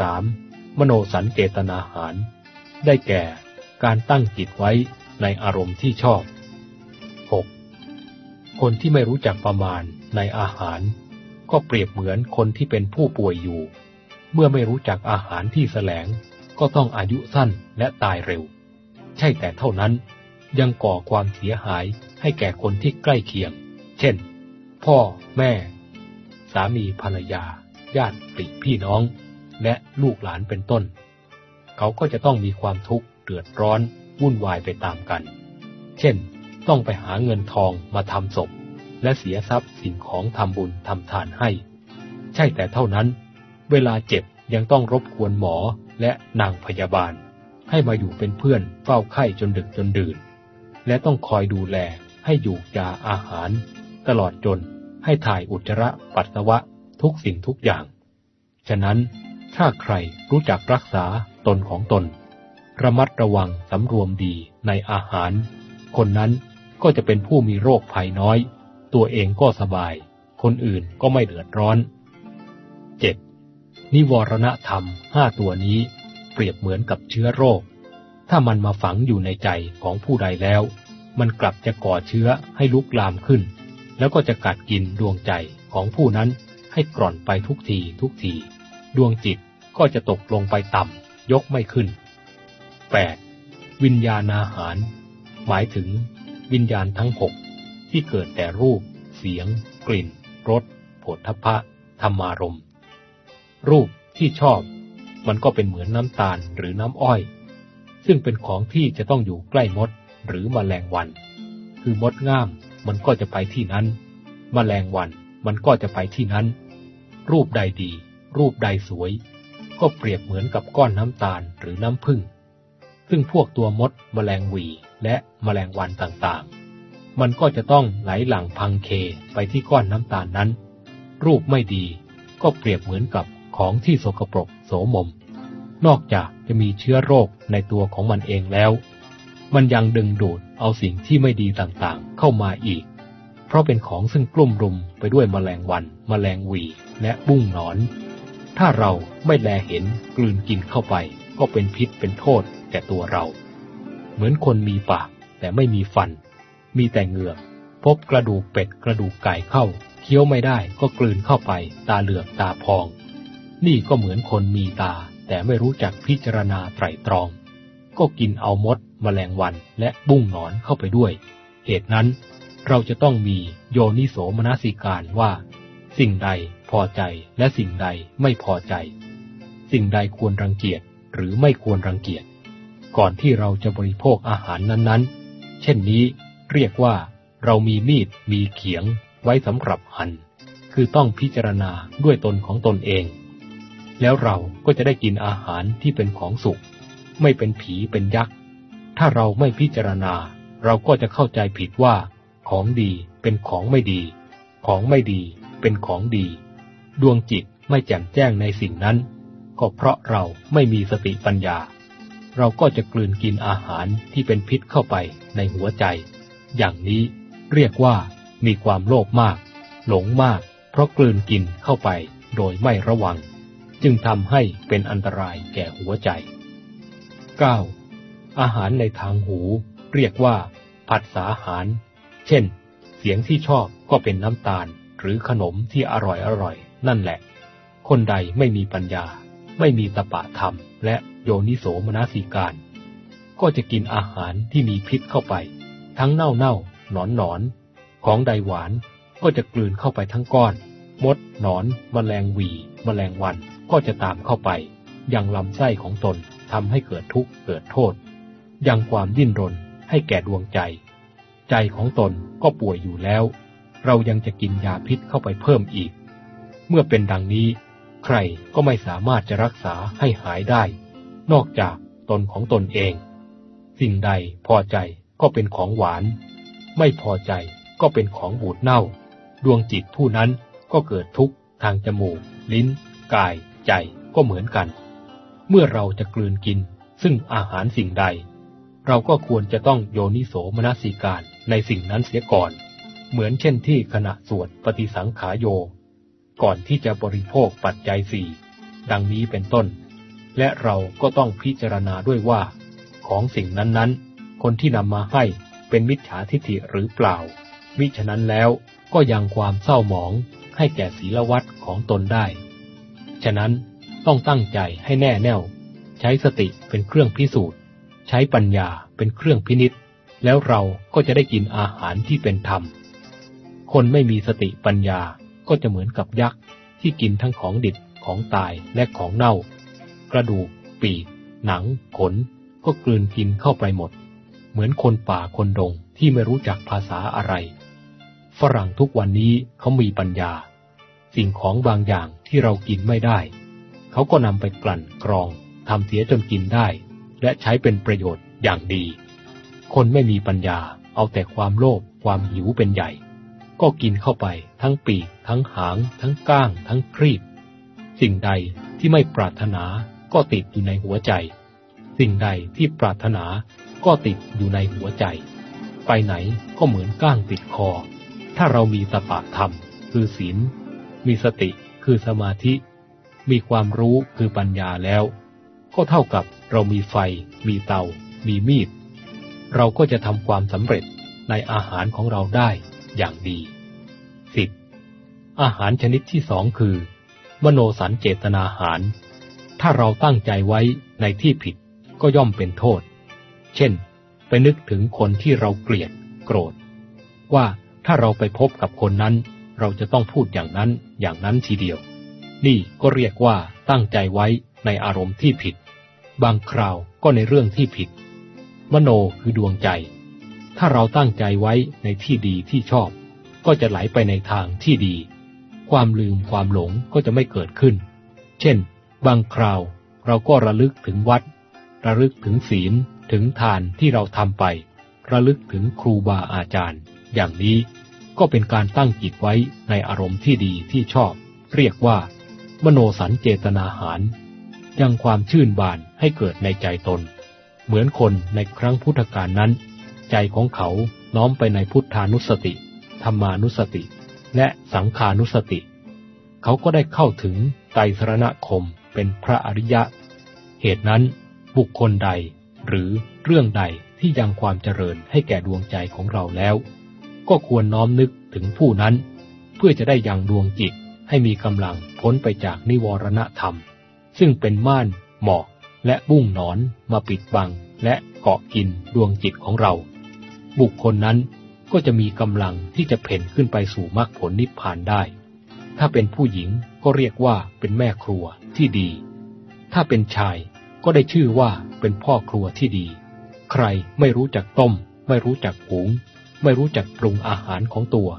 สามมโนสันเจตนาหาร ได้แก่การตั้งจิตไว้ในอารมณ์ที่ชอบ 6. คนที่ไม่รู้จักประมาณในอาหาร ก็เปรียบเหมือนคนที่เป็นผู้ป่วยอยู่ เมื่อไม่รู้จักอาหารที่แสลง ก็ต้องอายุสั้นและตายเร็ว ใช่แต่เท่านั้น ยังก่อความเสียหายให้แก่คนที่ใกล้เคียง เช่น พ่อ แม่ สามีภรรยา ญาติปิพี่น้อง และลูกหลานเป็นต้น เขาก็จะต้องมีความทุกข์เดือดร้อนวุ่นวายไปตามกัน เช่น ต้องไปหาเงินทองมาทำศพ และเสียทรัพย์สิ่งของทำบุญทำทานให้ ใช่แต่เท่านั้น เวลาเจ็บยังต้องรบกวนหมอและนางพยาบาล ให้มาอยู่เป็นเพื่อนเฝ้าไข้จนดึกจนดื่น และต้องคอยดูแลให้อยู่ยาอาหาร ตลอดจนให้ถ่ายอุจจาระปัสสาวะทุกสิ่งทุกอย่าง ฉะนั้นถ้าใครรู้จักรักษา ตนของตน ระมัดระวังสำรวมดีในอาหาร คนนั้นก็จะเป็นผู้มีโรคภัยน้อย ตัวเองก็สบาย คนอื่นก็ไม่เดือดร้อน 7. นิวรณธรรมห้าตัวนี้ เปรียบเหมือนกับเชื้อโรค ถ้ามันมาฝังอยู่ในใจของผู้ใดแล้ว มันกลับจะก่อเชื้อให้ลุกลามขึ้น แล้วก็จะกัดกินดวงใจของผู้นั้นให้กร่อนไปทุกทีทุกที ดวงจิตก็จะตกลงไปต่ำ ยกไม่ขึ้น 8. วิญญาณอาหาร หมายถึง วิญญาณทั้งหกที่เกิดแต่รูป เสียง กลิ่น รสผลทพะ ธรรมารม รูปที่ชอบ มันก็เป็นเหมือนน้ำตาลหรือน้ำอ้อย ซึ่งเป็นของที่จะต้องอยู่ใกล้มดหรือมแมลงวัน คือมดง่ามมันก็จะไปที่นั้นมแมลงวันมันก็จะไปที่นั้น รูปใดดี รูปใดสวย ก็เปรียบเหมือนกับก้อนน้ำตาลหรือน้ำผึ้งซึ่งพวกตัวมดมแมลงวีและมแมลงวันต่างๆ มันก็จะต้องไหลหลั่งพังเคไปที่ก้อนน้ำตาลนั้น รูปไม่ดีก็เปรียบเหมือนกับของที่สกปรกโสมม นอกจากจะมีเชื้อโรคในตัวของมันเองแล้ว มันยังดึงดูดเอาสิ่งที่ไม่ดีต่างๆ เข้ามาอีก เพราะเป็นของซึ่งกลุ่มรุมไปด้วยมแมลงวันมแมลงวีและบุ้งหนอน ถ้าเราไม่แลเห็นกลืนกินเข้าไป ก็เป็นพิษเป็นโทษแก่ตัวเรา เหมือนคนมีปาก แต่ไม่มีฟัน มีแต่เหงือก พบกระดูกเป็ดกระดูกไก่เข้า เคี้ยวไม่ได้ก็กลืนเข้าไปตาเหลือกตาพอง นี่ก็เหมือนคนมีตา แต่ไม่รู้จักพิจารณาไตรตรอง ก็กินเอามดมแมลงวันและบุ้งหนอนเข้าไปด้วย เหตุนั้นเราจะต้องมีโยนิโสมนสิการว่า สิ่งใด พอใจและสิ่งใดไม่พอใจ สิ่งใดควรรังเกียจหรือไม่ควรรังเกียจ ก่อนที่เราจะบริโภคอาหารนั้นๆ เช่นนี้เรียกว่า เรามีมีดมีเขียง ไว้สำหรับหัน่นคือต้องพิจารณาด้วยตนของตนเอง แล้วเราก็จะได้กินอาหารที่เป็นของสุกไม่เป็นผีเป็นยักษ์ ถ้าเราไม่พิจารณา เราก็จะเข้าใจผิดว่า ของดีเป็นของไม่ดี ของไม่ดีเป็นของดี ดวงจิตไม่แจ่มแจ้งในสิ่งนั้น ก็เพราะเราไม่มีสติปัญญา เราก็จะกลืนกินอาหารที่เป็นพิษเข้าไปในหัวใจ อย่างนี้เรียกว่ามีความโลภมาก หลงมาก เพราะกลืนกินเข้าไปโดยไม่ระวัง จึงทำให้เป็นอันตรายแก่หัวใจ 9. อาหารในทางหู เรียกว่า ผัดสาหาร เช่น เสียงที่ชอบก็เป็นน้ำตาล หรือขนมที่อร่อยอร่อย นั่นแหละ คนใดไม่มีปัญญา ไม่มีตปะธรรม และโยนิโสมนสิการ ก็จะกินอาหารที่มีพิษเข้าไป ทั้งเน่าเน่าหนอนหนอน ของใดหวานก็จะกลืนเข้าไปทั้งก้อน มดหนอนมแมลงวีมแมลงวันก็จะตามเข้าไป ยังลำไส้ของตนทำให้เกิดทุกข์เกิดโทษ ยังความดิ้นรนให้แก่ดวงใจ ใจของตนก็ป่วยอยู่แล้ว เรายังจะกินยาพิษเข้าไปเพิ่มอีก เมื่อเป็นดังนี้ ใครก็ไม่สามารถจะรักษาให้หายได้ นอกจากตนของตนเอง สิ่งใดพอใจก็เป็นของหวาน ไม่พอใจก็เป็นของบูดเน่า ดวงจิตผู้นั้นก็เกิดทุกข์ทางจมูก ลิ้น กาย ใจก็เหมือนกัน เมื่อเราจะกลืนกิน ซึ่งอาหารสิ่งใด เราก็ควรจะต้องโยนิโสมนสิการในสิ่งนั้นเสียก่อน เหมือนเช่นที่ขณะสวดปฏิสังขาโย ก่อนที่จะบริโภคปัจจัยสี่ดังนี้เป็นต้น และเราก็ต้องพิจารณาด้วยว่า ของสิ่งนั้นๆ คนที่นำมาให้เป็นมิจฉาทิฏฐิหรือเปล่า มิฉะนั้นแล้วก็ยังความเศร้าหมองให้แก่ศีลวัตของตนได้ ฉะนั้นต้องตั้งใจให้แน่แน่ว ใช้สติเป็นเครื่องพิสูจน์ ใช้ปัญญาเป็นเครื่องพินิษแล้วเราก็จะได้กินอาหารที่เป็นธรรม คนไม่มีสติปัญญา ก็จะเหมือนกับยักษ์ที่กินทั้งของดิบของตายและของเน่า กระดูก ปีก หนัง ขน ก็กลืนกินเข้าไปหมด เหมือนคนป่าคนดงที่ไม่รู้จักภาษาอะไร ฝรั่งทุกวันนี้เขามีปัญญา สิ่งของบางอย่างที่เรากินไม่ได้ เขาก็นำไปกลั่นกรองทำเสียจนกินได้ และใช้เป็นประโยชน์อย่างดี คนไม่มีปัญญาเอาแต่ความโลภความหิวเป็นใหญ่ ก็กินเข้าไป ทั้งปีก ทั้งหาง ทั้งก้าง ทั้งครีบ สิ่งใดที่ไม่ปรารถนาก็ติดอยู่ในหัวใจ สิ่งใดที่ปรารถนาก็ติดอยู่ในหัวใจ ไปไหนก็เหมือนก้างติดคอ ถ้าเรามีตปะธรรม คือศีล มีสติคือสมาธิ มีความรู้คือปัญญาแล้ว ก็เท่ากับเรามีไฟ มีเตา มีมีด เราก็จะทำความสำเร็จในอาหารของเราได้อย่างดี อาหารชนิดที่สองคือ มโนสันเจตนาหาร ถ้าเราตั้งใจไว้ในที่ผิดก็ย่อมเป็นโทษ เช่น ไปนึกถึงคนที่เราเกลียด โกรธ ว่าถ้าเราไปพบกับคนนั้น เราจะต้องพูดอย่างนั้นอย่างนั้นทีเดียว นี่ก็เรียกว่าตั้งใจไว้ในอารมณ์ที่ผิด บางคราวก็ในเรื่องที่ผิด มโนคือดวงใจ ถ้าเราตั้งใจไว้ในที่ดีที่ชอบ ก็จะไหลไปในทางที่ดี ความลืมความหลงก็จะไม่เกิดขึ้น เช่น บางคราวเราก็ระลึกถึงวัด ระลึกถึงศีล ถึงทานที่เราทำไป ระลึกถึงครูบาอาจารย์ อย่างนี้ก็เป็นการตั้งจิตไว้ในอารมณ์ที่ดีที่ชอบ เรียกว่า มโนสันเจตนาหาร ยังความชื่นบานให้เกิดในใจตน เหมือนคนในครั้งพุทธกาลนั้น ใจของเขาน้อมไปในพุทธานุสติ ธรรมานุสติ และสังขานุสติ เขาก็ได้เข้าถึงไตรสรณคมเป็นพระอริยะ เหตุนั้นบุคคลใดหรือเรื่องใดที่ยังความเจริญให้แก่ดวงใจของเราแล้ว ก็ควรน้อมนึกถึงผู้นั้น เพื่อจะได้ยังดวงจิตให้มีกำลังพ้นไปจากนิวรณธรรม ซึ่งเป็นม่านหมอกและบุ้งหนอนมาปิดบังและเกาะกินดวงจิตของเรา บุคคลนั้น ก็จะมีกำลังที่จะเพ่นขึ้นไปสู่มรรคผลนิพพานได้ ถ้าเป็นผู้หญิงก็เรียกว่าเป็นแม่ครัวที่ดี ถ้าเป็นชายก็ได้ชื่อว่าเป็นพ่อครัวที่ดี ใครไม่รู้จักต้ม ไม่รู้จักหุง ไม่รู้จักปรุงอาหารของตัว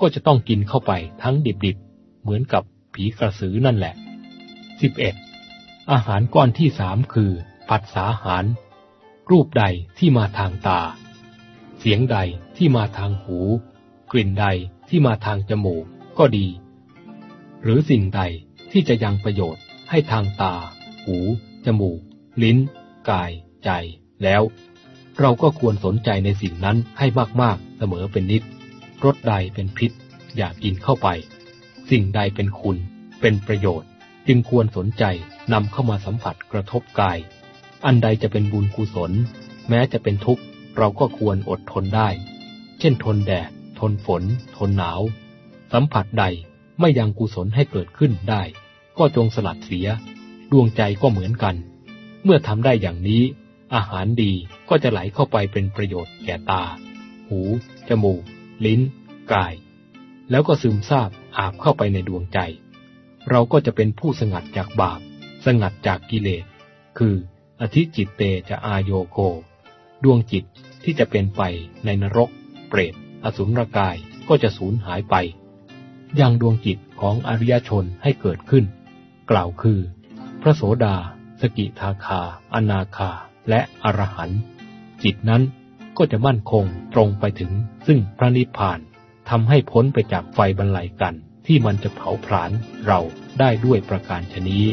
ก็จะต้องกินเข้าไปทั้งดิบๆ เหมือนกับผีกระสือนั่นแหละ 11. อาหารก้อนที่สามคือ ผัสสาหาร รูปใดที่มาทางตา สียงใดที่มาทางหู กลิ่นใดที่มาทางจมูกก็ดี หรือสิ่งใดที่จะยังประโยชน์ให้ทางตา หู จมูก ลิ้น กาย ใจ แล้ว เราก็ควรสนใจในสิ่งนั้นให้มากๆ เสมอเป็นนิดรสใดเป็นพิษ อย่ากินเข้าไป สิ่งใดเป็นคุณ เป็นประโยชน์ จึงควรสนใจนำเข้ามาสัมผัสกระทบกาย อันใดจะเป็นบุญกุศล แม้จะเป็นทุกข์ เราก็ควรอดทนได้ เช่นทนแดด ทนฝน ทนหนาว สัมผัสใดไม่ยังกุศลให้เกิดขึ้นได้ ก็จงสลัดเสีย ดวงใจก็เหมือนกัน เมื่อทำได้อย่างนี้ อาหารดีก็จะไหลเข้าไปเป็นประโยชน์แก่ตา หู จมูก ลิ้น กาย แล้วก็ซึมซาบอาบเข้าไปในดวงใจ เราก็จะเป็นผู้สงัดจากบาป สงัดจากกิเลส คือ อธิจิตเตจะอาโยโก ดวงจิต ที่จะเป็นไปในนรก เปรต อสุรกายก็จะสูญหายไป ยังดวงจิตของอริยชนให้เกิดขึ้น กล่าวคือ พระโสดา สกิทาคา อนาคา และอรหันต์จิตนั้นก็จะมั่นคงตรงไปถึง ซึ่งพระนิพพานทำให้พ้นไปจากไฟบรรลัยกัน ที่มันจะเผาผลาญเราได้ด้วยประการชนี้